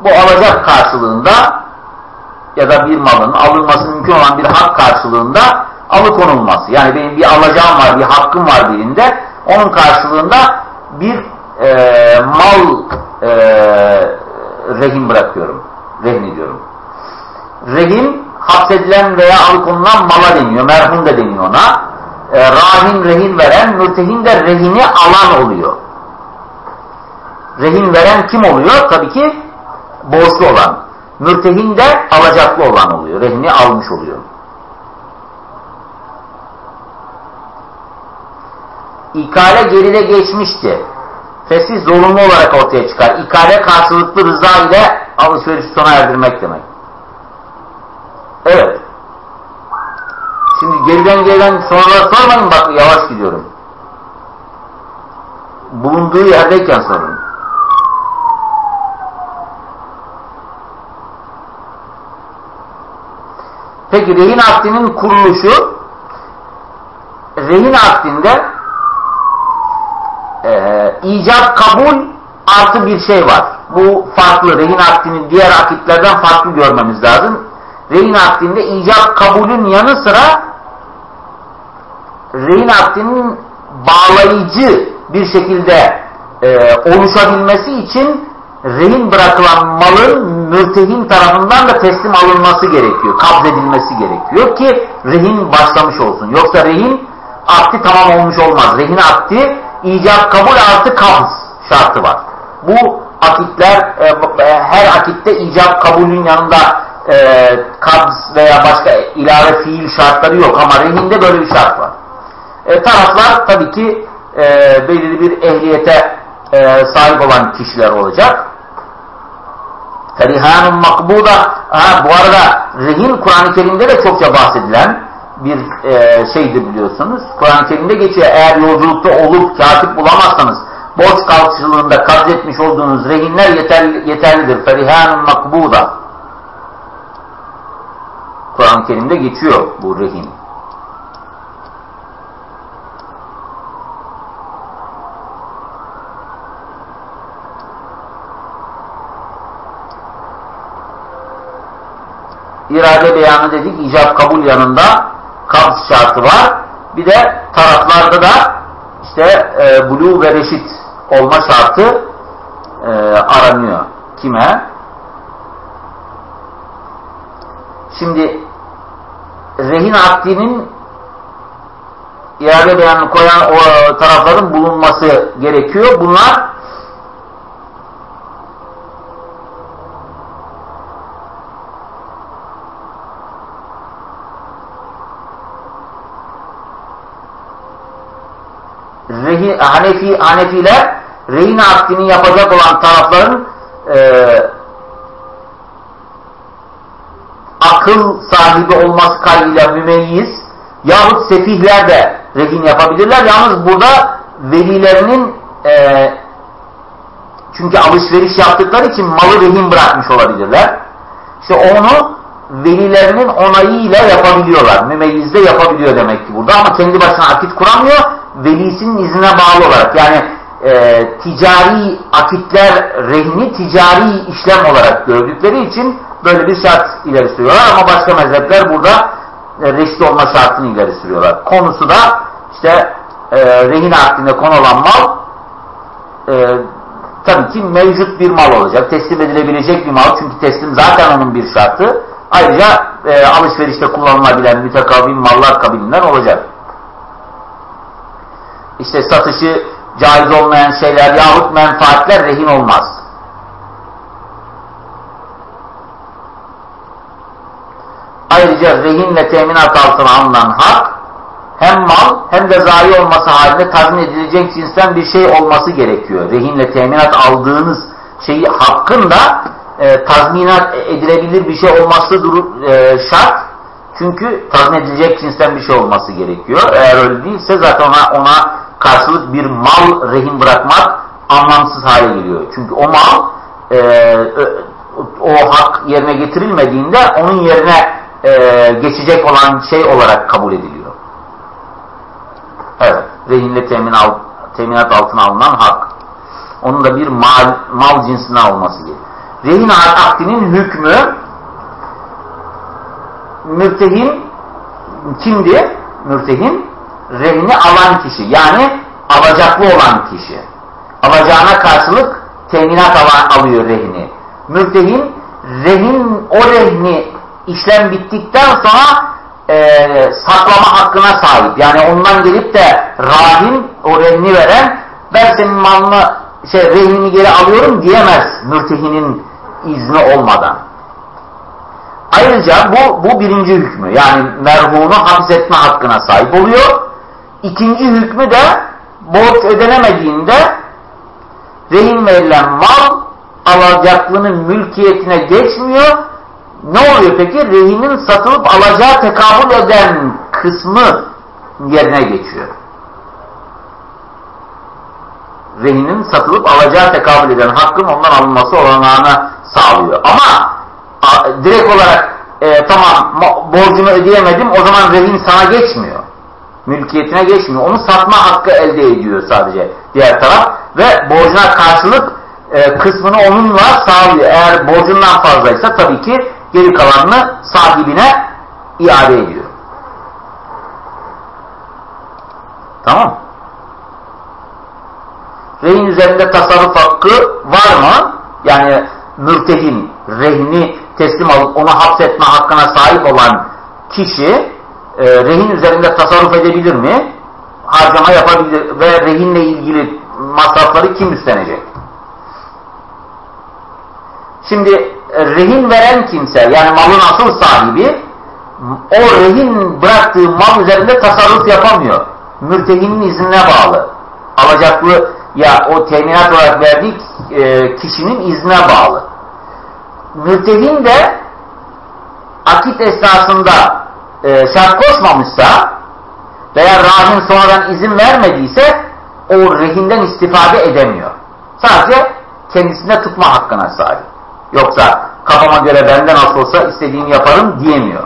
Speaker 1: Bu alacak karşılığında ya da bir malın alınması mümkün olan bir hak karşılığında alıkonulması. Yani benim bir alacağım var, bir hakkım var birinde. Onun karşılığında bir e, mal e, rehin bırakıyorum. Rehin ediyorum. Rehin hapsedilen veya alıkonulan mala deniyor. Merhum da deniyor ona. E, rahin rehin veren, mürtehin de rehini alan oluyor. Rehin veren kim oluyor? Tabii ki borçlu olan. Mürtehin de alacaklı olan oluyor. Rehini almış oluyor. İkale geride geçmişti fesih zorunlu olarak ortaya çıkar. İkale karşılıklı rıza ile alışveriş sona erdirmek demek. Evet. Şimdi geriden gelen sorular sormayın bak yavaş gidiyorum. Bulunduğu yerdeyken sorun. Peki rehin akdinin kuruluşu rehin akdinde e, icap kabul artı bir şey var. Bu farklı. Rehin akdini diğer akitlerden farklı görmemiz lazım. Rehin akdinde icap kabulün yanı sıra rehin akdinin bağlayıcı bir şekilde e, oluşabilmesi için rehin bırakılan malın mürtehin tarafından da teslim alınması gerekiyor. Kabz edilmesi gerekiyor ki rehin başlamış olsun. Yoksa rehin akdi tamam olmuş olmaz. Rehin akdi icap kabul artı kabz şartı var. Bu akitler e, e, her akitte icap kabulün yanında e, kabz veya başka ilave fiil şartları yok ama rehinde böyle bir şart var. E, taraflar tabii ki e, belirli bir ehliyete e, sahip olan kişiler olacak. Ferihanun makbuda ha, bu arada rehin Kur'an-ı Kerim'de de çokça bahsedilen bir e, şeydir biliyorsunuz. Kur'an-ı Kerim'de geçiyor. Eğer yolculukta olup katip bulamazsanız borç karşılığında etmiş olduğunuz rehinler yeterli, yeterlidir. Ferihanun makbuda. Kur'an-ı Kerim'de geçiyor bu rehin. İrade beyanı dedik icap kabul yanında kabz şartı var. Bir de taraflarda da işte e, bulu ve reşit olma şartı e, aranıyor. Kime? Şimdi rehin akdinin irade beyanını koyan o tarafların bulunması gerekiyor. Bunlar rehi, Hanefi, Hanefiler rehin akdini yapacak olan tarafların e, akıl sahibi olması kaydıyla mümeyyiz yahut sefihler de rehin yapabilirler. Yalnız burada velilerinin e, çünkü alışveriş yaptıkları için malı rehin bırakmış olabilirler. İşte onu velilerinin onayıyla yapabiliyorlar. Mümeyyizde yapabiliyor demek ki burada ama kendi başına akit kuramıyor velisinin iznine bağlı olarak yani e, ticari akitler rehni ticari işlem olarak gördükleri için böyle bir şart ileri sürüyorlar ama başka mezhepler burada e, reşit olma şartını ileri sürüyorlar. Konusu da işte e, rehin akdine konulan mal e, tabii ki mevcut bir mal olacak. Teslim edilebilecek bir mal çünkü teslim zaten onun bir şartı. Ayrıca e, alışverişte kullanılabilen mütekavim mallar kabilinden olacak işte satışı caiz olmayan şeyler yahut menfaatler rehin olmaz. Ayrıca rehinle teminat altına alınan hak hem mal hem de zayi olması halinde tazmin edilecek cinsten bir şey olması gerekiyor. Rehinle teminat aldığınız şeyi hakkın da e, tazminat edilebilir bir şey olması duru, e, şart. Çünkü tazmin edilecek cinsten bir şey olması gerekiyor. Eğer öyle değilse zaten ona, ona karşılık bir mal rehin bırakmak anlamsız hale geliyor. Çünkü o mal e, o hak yerine getirilmediğinde onun yerine e, geçecek olan şey olarak kabul ediliyor. Evet. Rehinle temin al, teminat altına alınan hak. Onun da bir mal, mal cinsine alması gerekiyor. Rehin akdinin hükmü mürtehin kimdi? Mürtehin rehini alan kişi. Yani alacaklı olan kişi. Alacağına karşılık teminat alıyor rehini. Mürtehin rehin o rehni işlem bittikten sonra e, saklama hakkına sahip. Yani ondan gelip de rahim o rehni veren ben senin malını şey rehinini geri alıyorum diyemez mürtehinin izni olmadan. Ayrıca bu, bu birinci hükmü. Yani merhunu hapsetme hakkına sahip oluyor. İkinci hükmü de borç ödenemediğinde rehin verilen mal alacaklının mülkiyetine geçmiyor. Ne oluyor peki? Rehinin satılıp alacağı tekabül eden kısmı yerine geçiyor. Rehinin satılıp alacağı tekabül eden hakkın ondan alınması olanağına sağlıyor. Ama direkt olarak e, tamam borcumu ödeyemedim o zaman rehin sana geçmiyor. Mülkiyetine geçmiyor. Onu satma hakkı elde ediyor sadece diğer taraf ve borcuna karşılık e, kısmını onunla sağlıyor. Eğer borcundan fazlaysa tabii ki geri kalanını sahibine iade ediyor. Tamam. Rehin üzerinde tasarruf hakkı var mı? Yani mürtehin, rehni teslim alıp onu hapsetme hakkına sahip olan kişi e, rehin üzerinde tasarruf edebilir mi? Harcama yapabilir ve rehinle ilgili masrafları kim üstlenecek? Şimdi e, rehin veren kimse yani malın asıl sahibi o rehin bıraktığı mal üzerinde tasarruf yapamıyor. Mürtehinin iznine bağlı. Alacaklı ya o teminat olarak verdiği e, kişinin iznine bağlı. Mürtehin de akit esnasında e, şart koşmamışsa veya rahin sonradan izin vermediyse o rehinden istifade edemiyor. Sadece kendisinde tutma hakkına sahip. Yoksa kafama göre benden nasıl olsa istediğimi yaparım diyemiyor.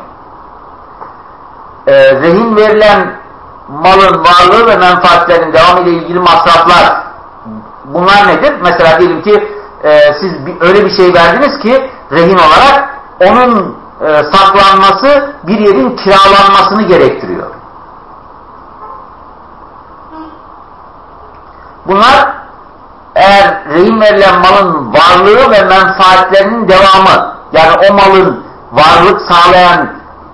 Speaker 1: E, rehin verilen malın varlığı ve menfaatlerin devamı ile ilgili masraflar bunlar nedir? Mesela diyelim ki e, siz bir, öyle bir şey verdiniz ki rehin olarak onun e, saklanması bir yerin kiralanmasını gerektiriyor. Bunlar eğer rehin verilen malın varlığı ve menfaatlerinin devamı yani o malın varlık sağlayan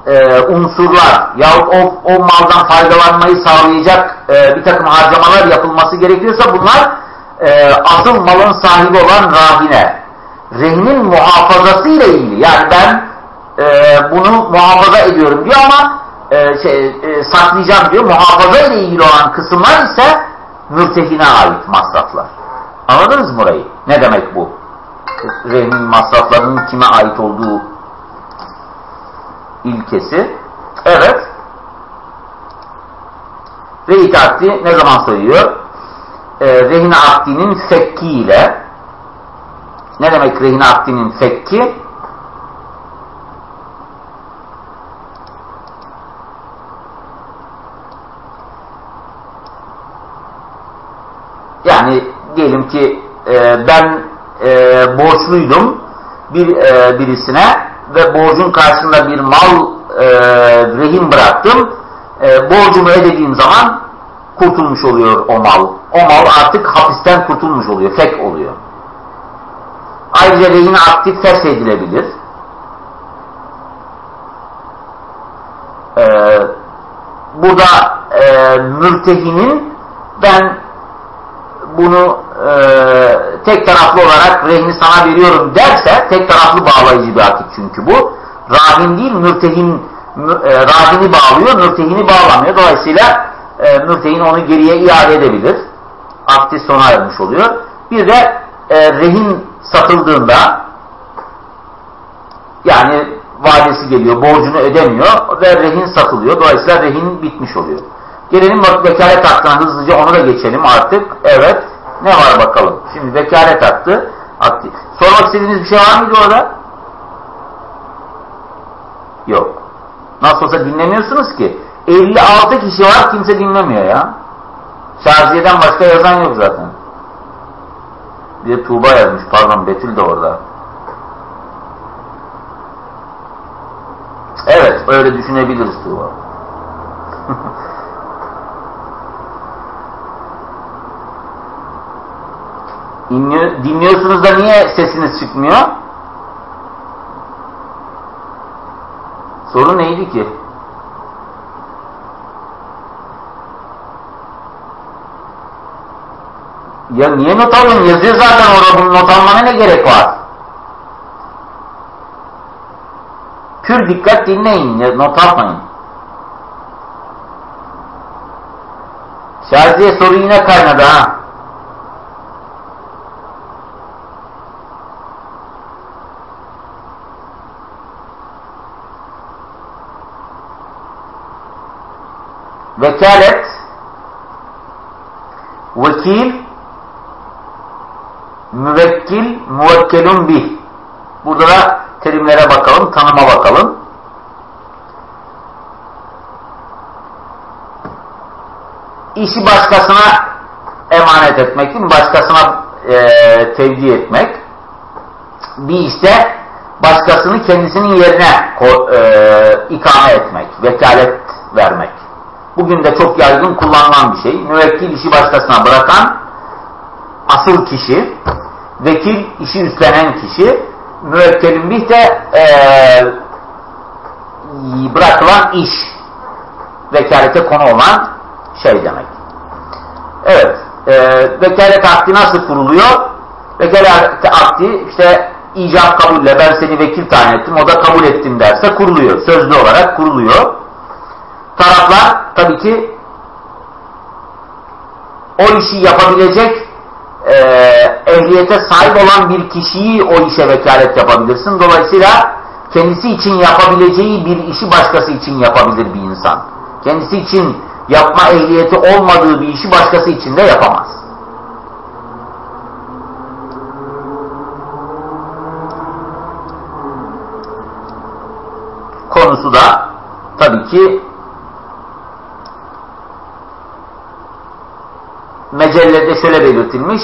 Speaker 1: e, unsurlar yahut o, o maldan faydalanmayı sağlayacak e, bir takım harcamalar yapılması gerekiyorsa bunlar e, asıl malın sahibi olan rahine. Rehinin muhafazası ile ilgili yani ben e, bunu muhafaza ediyorum diyor ama e, şey, e, saklayacağım diyor. Muhafaza ile ilgili olan kısımlar ise mürtehine ait masraflar. Anladınız mı burayı? Ne demek bu? Rehnin masraflarının kime ait olduğu ilkesi. Evet. Rehit akdi ne zaman sayıyor? Ee, rehin akdinin fekki ile ne demek rehin akdinin fekki? Yani diyelim ki e, ben e, borçluydum bir e, birisine ve borcun karşısında bir mal e, rehin bıraktım. E, borcumu ödediğim zaman kurtulmuş oluyor o mal. O mal artık hapisten kurtulmuş oluyor, fek oluyor. Ayrıca rehin aktif feshedilebilir. Ee, burada e, mürtehinin ben bunu e, tek taraflı olarak rehni sana veriyorum derse tek taraflı bağlayıcı bir akit çünkü bu. Rahin değil mürtehin e, rahini bağlıyor, mürtehini bağlamıyor. Dolayısıyla e, mürtehin onu geriye iade edebilir. Akdi sona ermiş oluyor. Bir de e, rehin satıldığında yani vadesi geliyor, borcunu ödemiyor ve rehin satılıyor. Dolayısıyla rehin bitmiş oluyor. Gelelim vekalet hakkına hızlıca onu da geçelim artık. Evet. Ne var bakalım? Şimdi vekalet hakkı. Akti. Sormak istediğiniz bir şey var mıydı orada? Yok. Nasıl olsa dinlemiyorsunuz ki. 56 kişi var kimse dinlemiyor ya. Şarjiyeden başka yazan yok zaten. Bir de Tuğba yazmış. Pardon Betül de orada. Evet öyle düşünebiliriz Tuğba. Dinliyorsunuz da niye sesiniz çıkmıyor? Soru neydi ki? Ya niye not alıyorsun? Yazıyor zaten orada bunun not almana ne gerek var? Pür dikkat dinleyin, not almayın. Şaziye soru yine kaynadı ha. Vekalet, vekil, müvekkil, müvekkelun bih. Burada da terimlere bakalım, tanıma bakalım. İşi başkasına emanet etmek değil mi? Başkasına e, tevdi etmek. Bir işte başkasını kendisinin yerine e, ikame etmek, vekalet vermek. Bugün de çok yaygın kullanılan bir şey. Müvekkil işi başkasına bırakan asıl kişi, vekil işi üstlenen kişi, müvekkelin bir de e, bırakılan iş, vekalete konu olan şey demek. Evet, e, vekalet akdi nasıl kuruluyor? Vekalet akdi işte icap kabulle ben seni vekil tayin ettim, o da kabul ettim derse kuruluyor. Sözlü olarak kuruluyor. Taraflar tabii ki o işi yapabilecek e, ehliyete sahip olan bir kişiyi o işe vekalet yapabilirsin. Dolayısıyla kendisi için yapabileceği bir işi başkası için yapabilir bir insan. Kendisi için yapma ehliyeti olmadığı bir işi başkası için de yapamaz. Konusu da tabii ki mecellede şöyle belirtilmiş.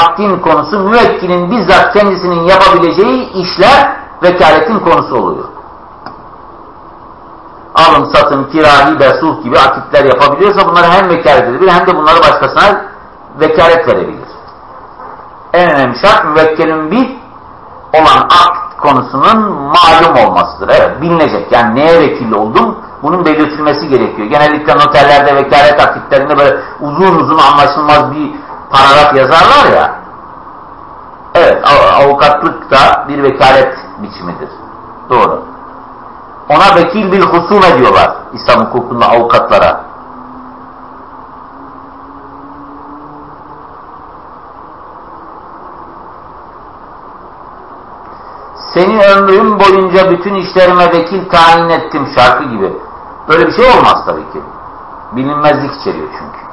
Speaker 1: Akdin konusu müvekkilin bizzat kendisinin yapabileceği işler vekaletin konusu oluyor. Alım, satım, kira, hibe, sulh gibi akitler yapabiliyorsa bunları hem vekalet edebilir hem de bunları başkasına vekalet verebilir. En önemli şart müvekkilin bir olan akt konusunun malum olmasıdır. Evet bilinecek. Yani neye vekil oldum? Bunun belirtilmesi gerekiyor. Genellikle noterlerde vekalet akitlerinde böyle uzun uzun anlaşılmaz bir paragraf yazarlar ya. Evet avukatlık da bir vekalet biçimidir. Doğru. Ona vekil bir husum ediyorlar İslam hukukunda avukatlara. Seni ömrüm boyunca bütün işlerime vekil tayin ettim şarkı gibi. Böyle bir şey olmaz tabii ki. Bilinmezlik içeriyor çünkü.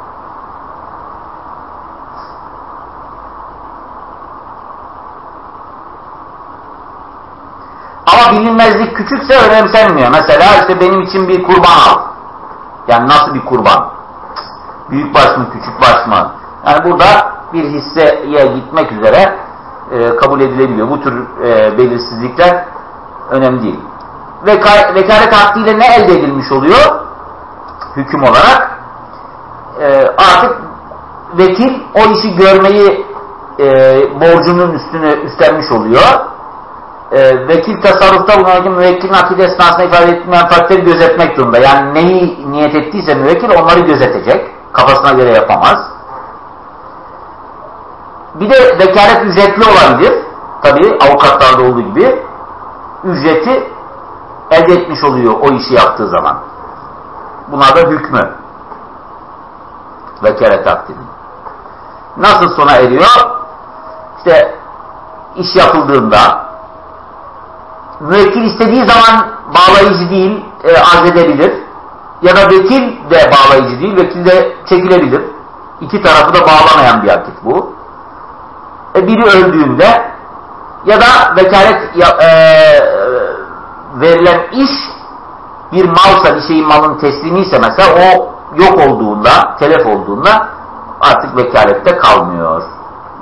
Speaker 1: Ama bilinmezlik küçükse önemsenmiyor. Mesela işte benim için bir kurban al. Yani nasıl bir kurban? Büyük baş mı, küçük baş mı? Yani burada bir hisseye gitmek üzere e, kabul edilebiliyor. Bu tür e, belirsizlikler önemli değil. Veka vekalet akdiyle ne elde edilmiş oluyor? Hüküm olarak e, artık vekil o işi görmeyi e, borcunun üstüne üstlenmiş oluyor. E, vekil tasarrufta bulunan müvekkilin akide esnasında ifade etmeyen faktörü gözetmek durumunda. Yani neyi niyet ettiyse müvekkil onları gözetecek. Kafasına göre yapamaz. Bir de vekalet ücretli olabilir. Tabi avukatlarda olduğu gibi. Ücreti elde etmiş oluyor o işi yaptığı zaman. Buna da hükmü. Vekalet akdinin. Nasıl sona eriyor? İşte iş yapıldığında müvekkil istediği zaman bağlayıcı değil e, arz edebilir. Ya da vekil de bağlayıcı değil, vekil de çekilebilir. İki tarafı da bağlamayan bir akit bu. E, biri öldüğünde ya da vekalet e, verilen iş bir malsa bir şeyin malın teslimi ise mesela o yok olduğunda, telef olduğunda artık vekalette kalmıyor.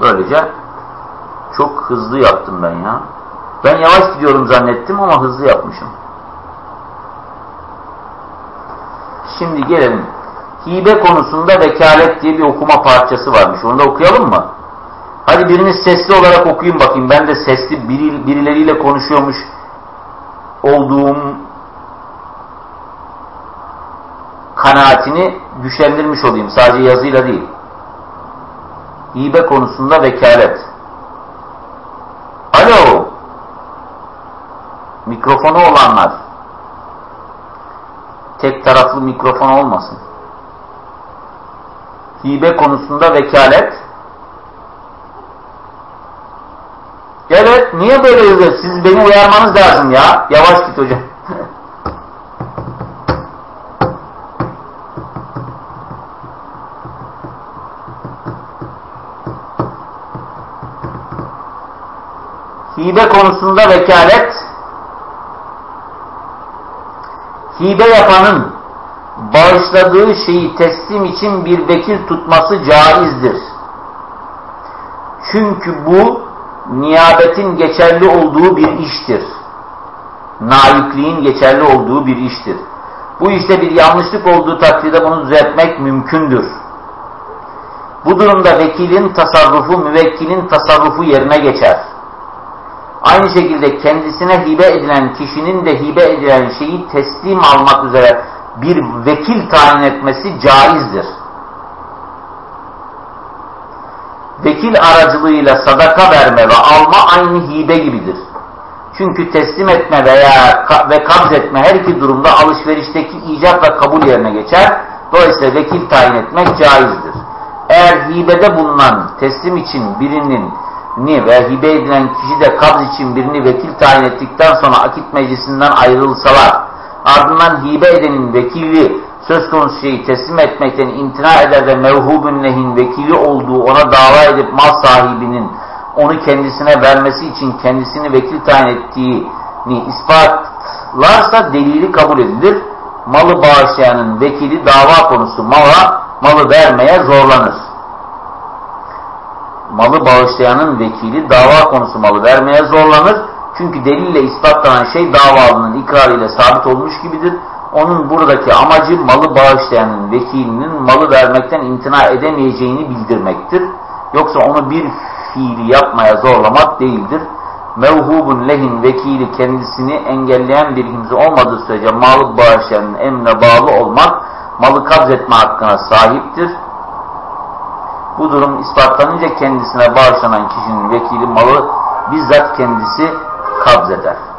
Speaker 1: Böylece çok hızlı yaptım ben ya. Ben yavaş gidiyorum zannettim ama hızlı yapmışım. Şimdi gelelim. Hibe konusunda vekalet diye bir okuma parçası varmış. Onu da okuyalım mı? Hadi biriniz sesli olarak okuyun bakayım. Ben de sesli biri, birileriyle konuşuyormuş olduğum kanaatini güçlendirmiş olayım. Sadece yazıyla değil. Hibe konusunda vekalet. Alo. Mikrofonu olanlar. Tek taraflı mikrofon olmasın. Hibe konusunda vekalet. Niye böyle hızlı? Siz beni uyarmanız lazım ya. Yavaş git hocam. hibe konusunda vekalet hibe yapanın bağışladığı şeyi teslim için bir vekil tutması caizdir. Çünkü bu niyabetin geçerli olduğu bir iştir. Naikliğin geçerli olduğu bir iştir. Bu işte bir yanlışlık olduğu takdirde bunu düzeltmek mümkündür. Bu durumda vekilin tasarrufu müvekkilin tasarrufu yerine geçer. Aynı şekilde kendisine hibe edilen kişinin de hibe edilen şeyi teslim almak üzere bir vekil tayin etmesi caizdir. Vekil aracılığıyla sadaka verme ve alma aynı hibe gibidir. Çünkü teslim etme veya ve kabz etme her iki durumda alışverişteki icap ve kabul yerine geçer. Dolayısıyla vekil tayin etmek caizdir. Eğer hibede bulunan teslim için birinin ni ve hibe edilen kişi de kabz için birini vekil tayin ettikten sonra akit meclisinden ayrılsalar, ardından hibe edenin vekili söz konusu şeyi teslim etmekten imtina eder ve mevhubun lehin vekili olduğu ona dava edip mal sahibinin onu kendisine vermesi için kendisini vekil tayin ettiğini ispatlarsa delili kabul edilir. Malı bağışlayanın vekili dava konusu mala malı vermeye zorlanır. Malı bağışlayanın vekili dava konusu malı vermeye zorlanır. Çünkü delille ispatlanan şey davalının ikrarıyla sabit olmuş gibidir. Onun buradaki amacı malı bağışlayanın vekilinin malı vermekten imtina edemeyeceğini bildirmektir. Yoksa onu bir fiili yapmaya zorlamak değildir. Mevhubun lehin vekili kendisini engelleyen bir kimse olmadığı sürece malı bağışlayanın emrine bağlı olmak malı kabz etme hakkına sahiptir. Bu durum ispatlanınca kendisine bağışlanan kişinin vekili malı bizzat kendisi kabz eder.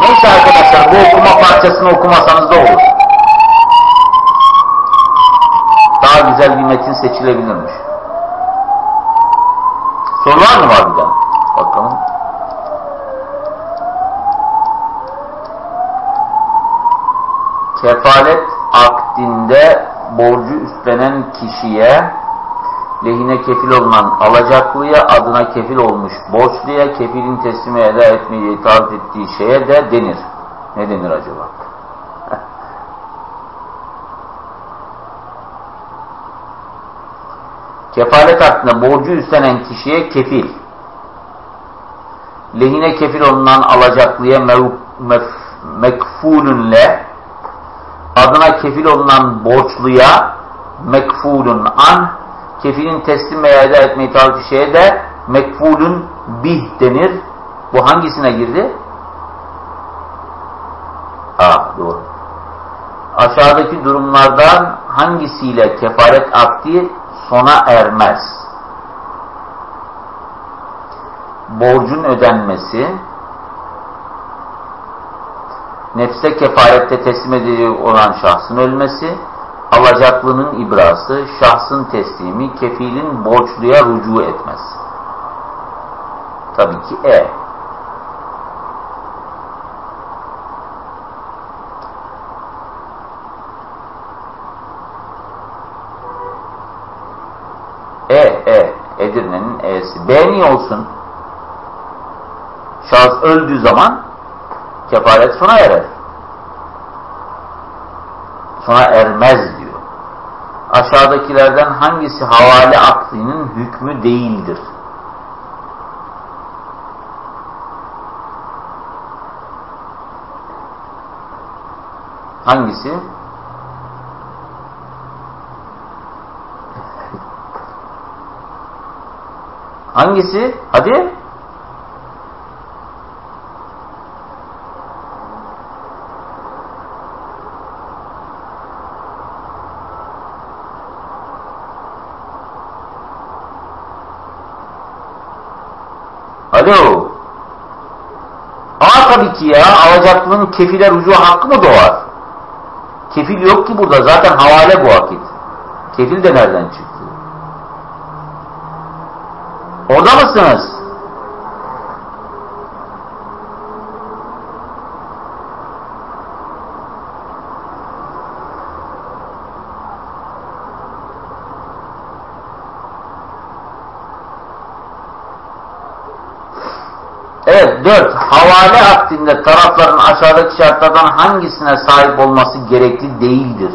Speaker 1: Neyse arkadaşlar bu okuma parçasını okumasanız da olur. Daha güzel bir metin seçilebilirmiş. Sorular mı var bir daha? Bakalım. Kefalet akdinde borcu üstlenen kişiye lehine kefil olunan alacaklıya adına kefil olmuş borçluya kefilin teslimi eda etmeyi itaat ettiği şeye de denir. Ne denir acaba? Kefalet hakkında borcu üstlenen kişiye kefil. Lehine kefil olunan alacaklıya mekfulünle adına kefil olunan borçluya mekfulun an kefilin teslim veya eda etmeyi taahhüt şeye de mekfulün bih denir. Bu hangisine girdi? Ha doğru. Aşağıdaki durumlardan hangisiyle kefaret akdi sona ermez? Borcun ödenmesi, nefse kefarette teslim edilecek olan şahsın ölmesi, alacaklının ibrası, şahsın teslimi, kefilin borçluya rücu etmez. Tabii ki E. E, E. Edirne'nin E'si. B niye olsun? Şahıs öldüğü zaman kefaret sona erer. Sona ermez aşağıdakilerden hangisi havale aklının hükmü değildir? Hangisi? Hangisi? Hadi. Alo. Ama tabii ki ya alacaklının kefile rücu hakkı mı doğar? Kefil yok ki burada. Zaten havale bu vakit. Kefil de nereden çıktı? Orada mısınız? Evet dört. Havale akdinde tarafların aşağıdaki şartlardan hangisine sahip olması gerekli değildir?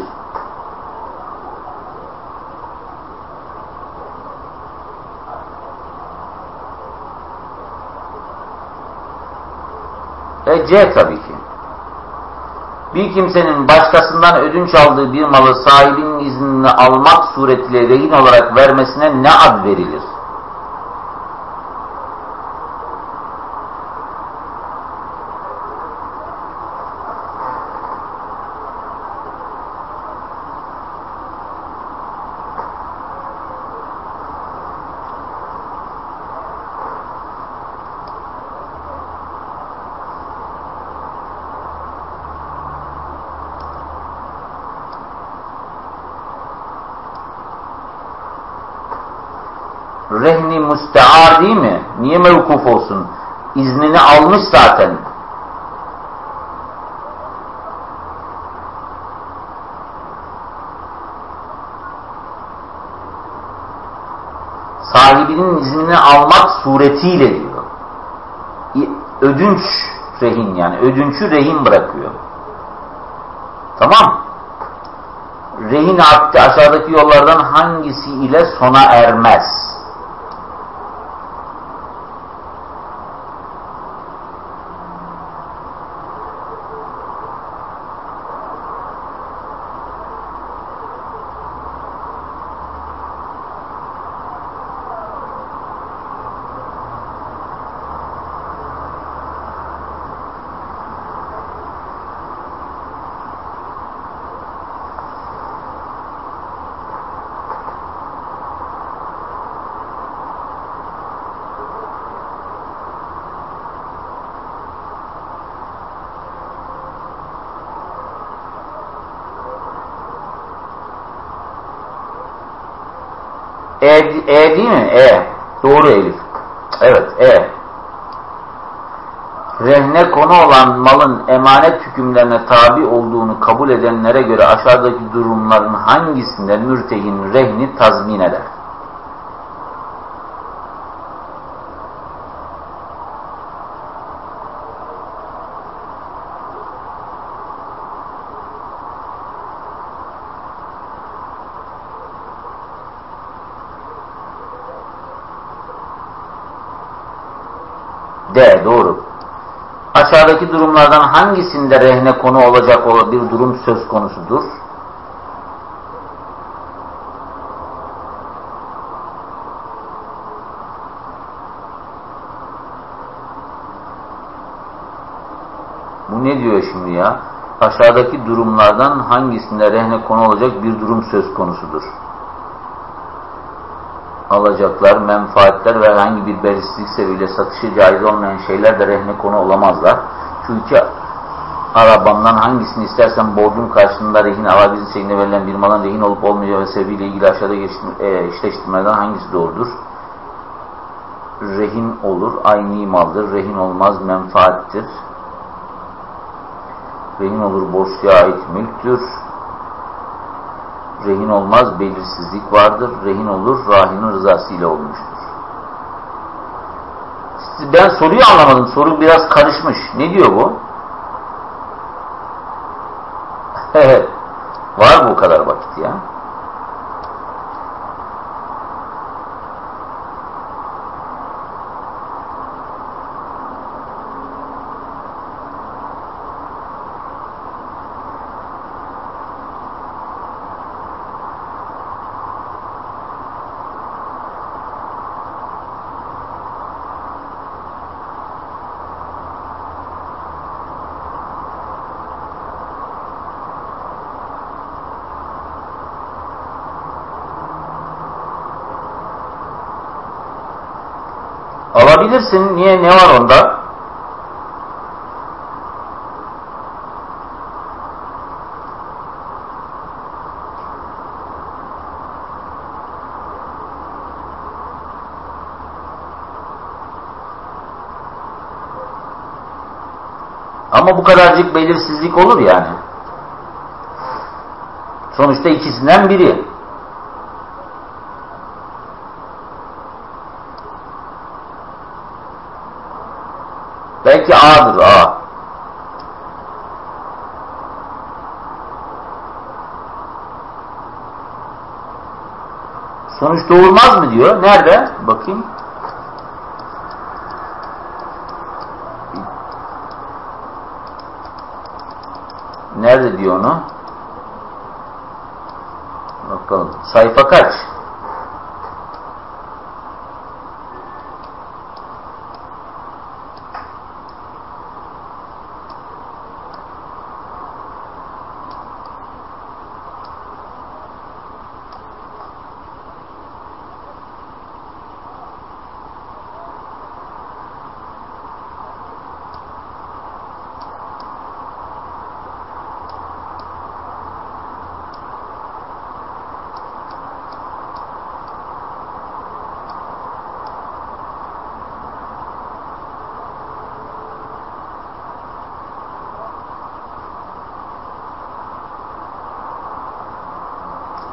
Speaker 1: E C tabii ki. Bir kimsenin başkasından ödünç aldığı bir malı sahibinin iznini almak suretiyle rehin olarak vermesine ne ad verilir? Rehni müstear değil mi? Niye mevkuf olsun? İznini almış zaten. Sahibinin iznini almak suretiyle diyor. Ödünç rehin yani. Ödünçü rehin bırakıyor. Tamam. Rehin aşağıdaki yollardan hangisi ile sona ermez? E, değil mi? E. Doğru Elif. Evet E. Rehne konu olan malın emanet hükümlerine tabi olduğunu kabul edenlere göre aşağıdaki durumların hangisinde mürtehin rehni tazmin eder? D. Doğru. Aşağıdaki durumlardan hangisinde rehne konu olacak bir durum söz konusudur? Bu ne diyor şimdi ya? Aşağıdaki durumlardan hangisinde rehne konu olacak bir durum söz konusudur? Alacaklar, menfaatler ve herhangi bir belirsizlik sebebiyle satışı caiz olmayan şeyler de rehne konu olamazlar. Çünkü arabandan hangisini istersen borcun karşılığında rehin alabilir şeklinde verilen bir malın rehin olup olmayacağı ve sebebiyle ilgili aşağıda e, işleştirmeden hangisi doğrudur? Rehin olur, aynı maldır. Rehin olmaz, menfaattir. Rehin olur, borçluya ait mülktür rehin olmaz, belirsizlik vardır, rehin olur, rahinin rızasıyla olmuştur. Ben soruyu anlamadım, soru biraz karışmış. Ne diyor bu? Var bu kadar vakit ya. Alabilirsin. Niye? Ne var onda? Ama bu kadarcık belirsizlik olur yani. Sonuçta ikisinden biri. Belki A'dır A. Sonuç doğurmaz mı diyor. Nerede? Bakayım. Nerede diyor onu? Bakalım. Sayfa kaç?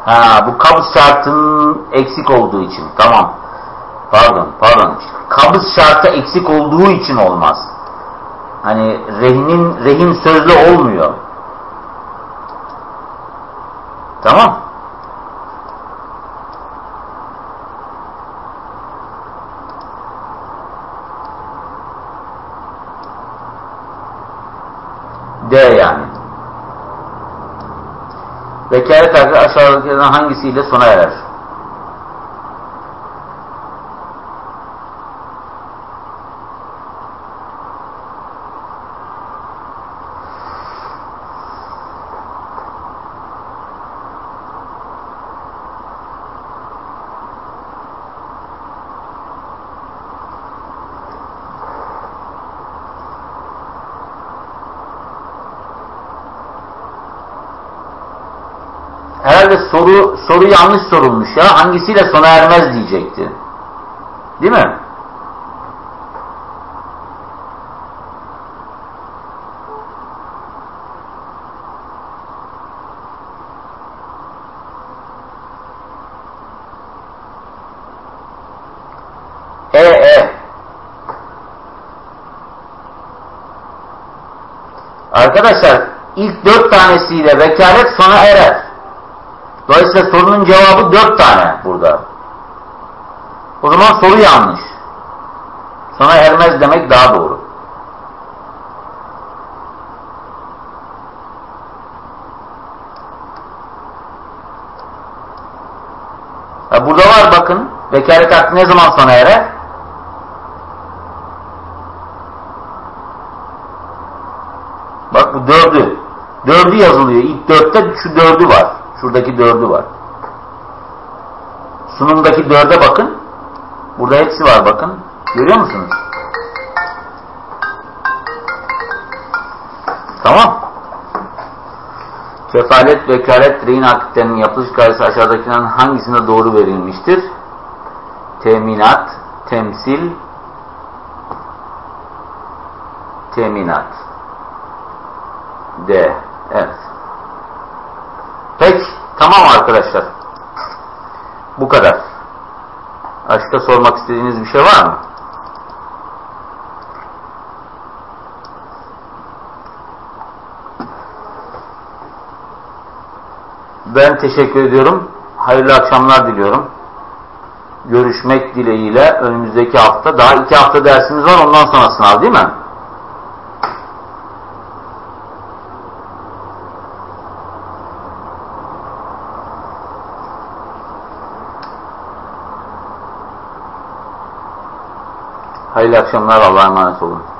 Speaker 1: Ha bu kabız şartının eksik olduğu için. Tamam. Pardon, pardon. Kabız şartı eksik olduğu için olmaz. Hani rehinin rehin sözlü olmuyor. Tamam. D yani. Vekalet hakkı aşağıdakilerden hangisiyle sona erer? Herhalde soru soru yanlış sorulmuş ya. Hangisiyle sona ermez diyecekti. Değil mi? E e. Arkadaşlar ilk dört tanesiyle vekalet sona erer. Dolayısıyla sorunun cevabı dört tane burada. O zaman soru yanlış. Sona ermez demek daha doğru. Burada var bakın. Vekalet hakkı ne zaman sona erer? Bak bu dördü. Dördü yazılıyor. İlk dörtte şu dördü var. Şuradaki dördü var. Sunumdaki dörde bakın. Burada hepsi var bakın. Görüyor musunuz? Tamam. Kefalet, vekalet, rehin akitlerinin yapılış gayesi aşağıdakilerin hangisinde doğru verilmiştir? Teminat, temsil, teminat. D. Evet. Peki. Tamam arkadaşlar. Bu kadar. Başka sormak istediğiniz bir şey var mı? Ben teşekkür ediyorum. Hayırlı akşamlar diliyorum. Görüşmek dileğiyle önümüzdeki hafta. Daha iki hafta dersimiz var. Ondan sonra sınav değil mi? Hayırlı akşamlar. Allah'a emanet olun.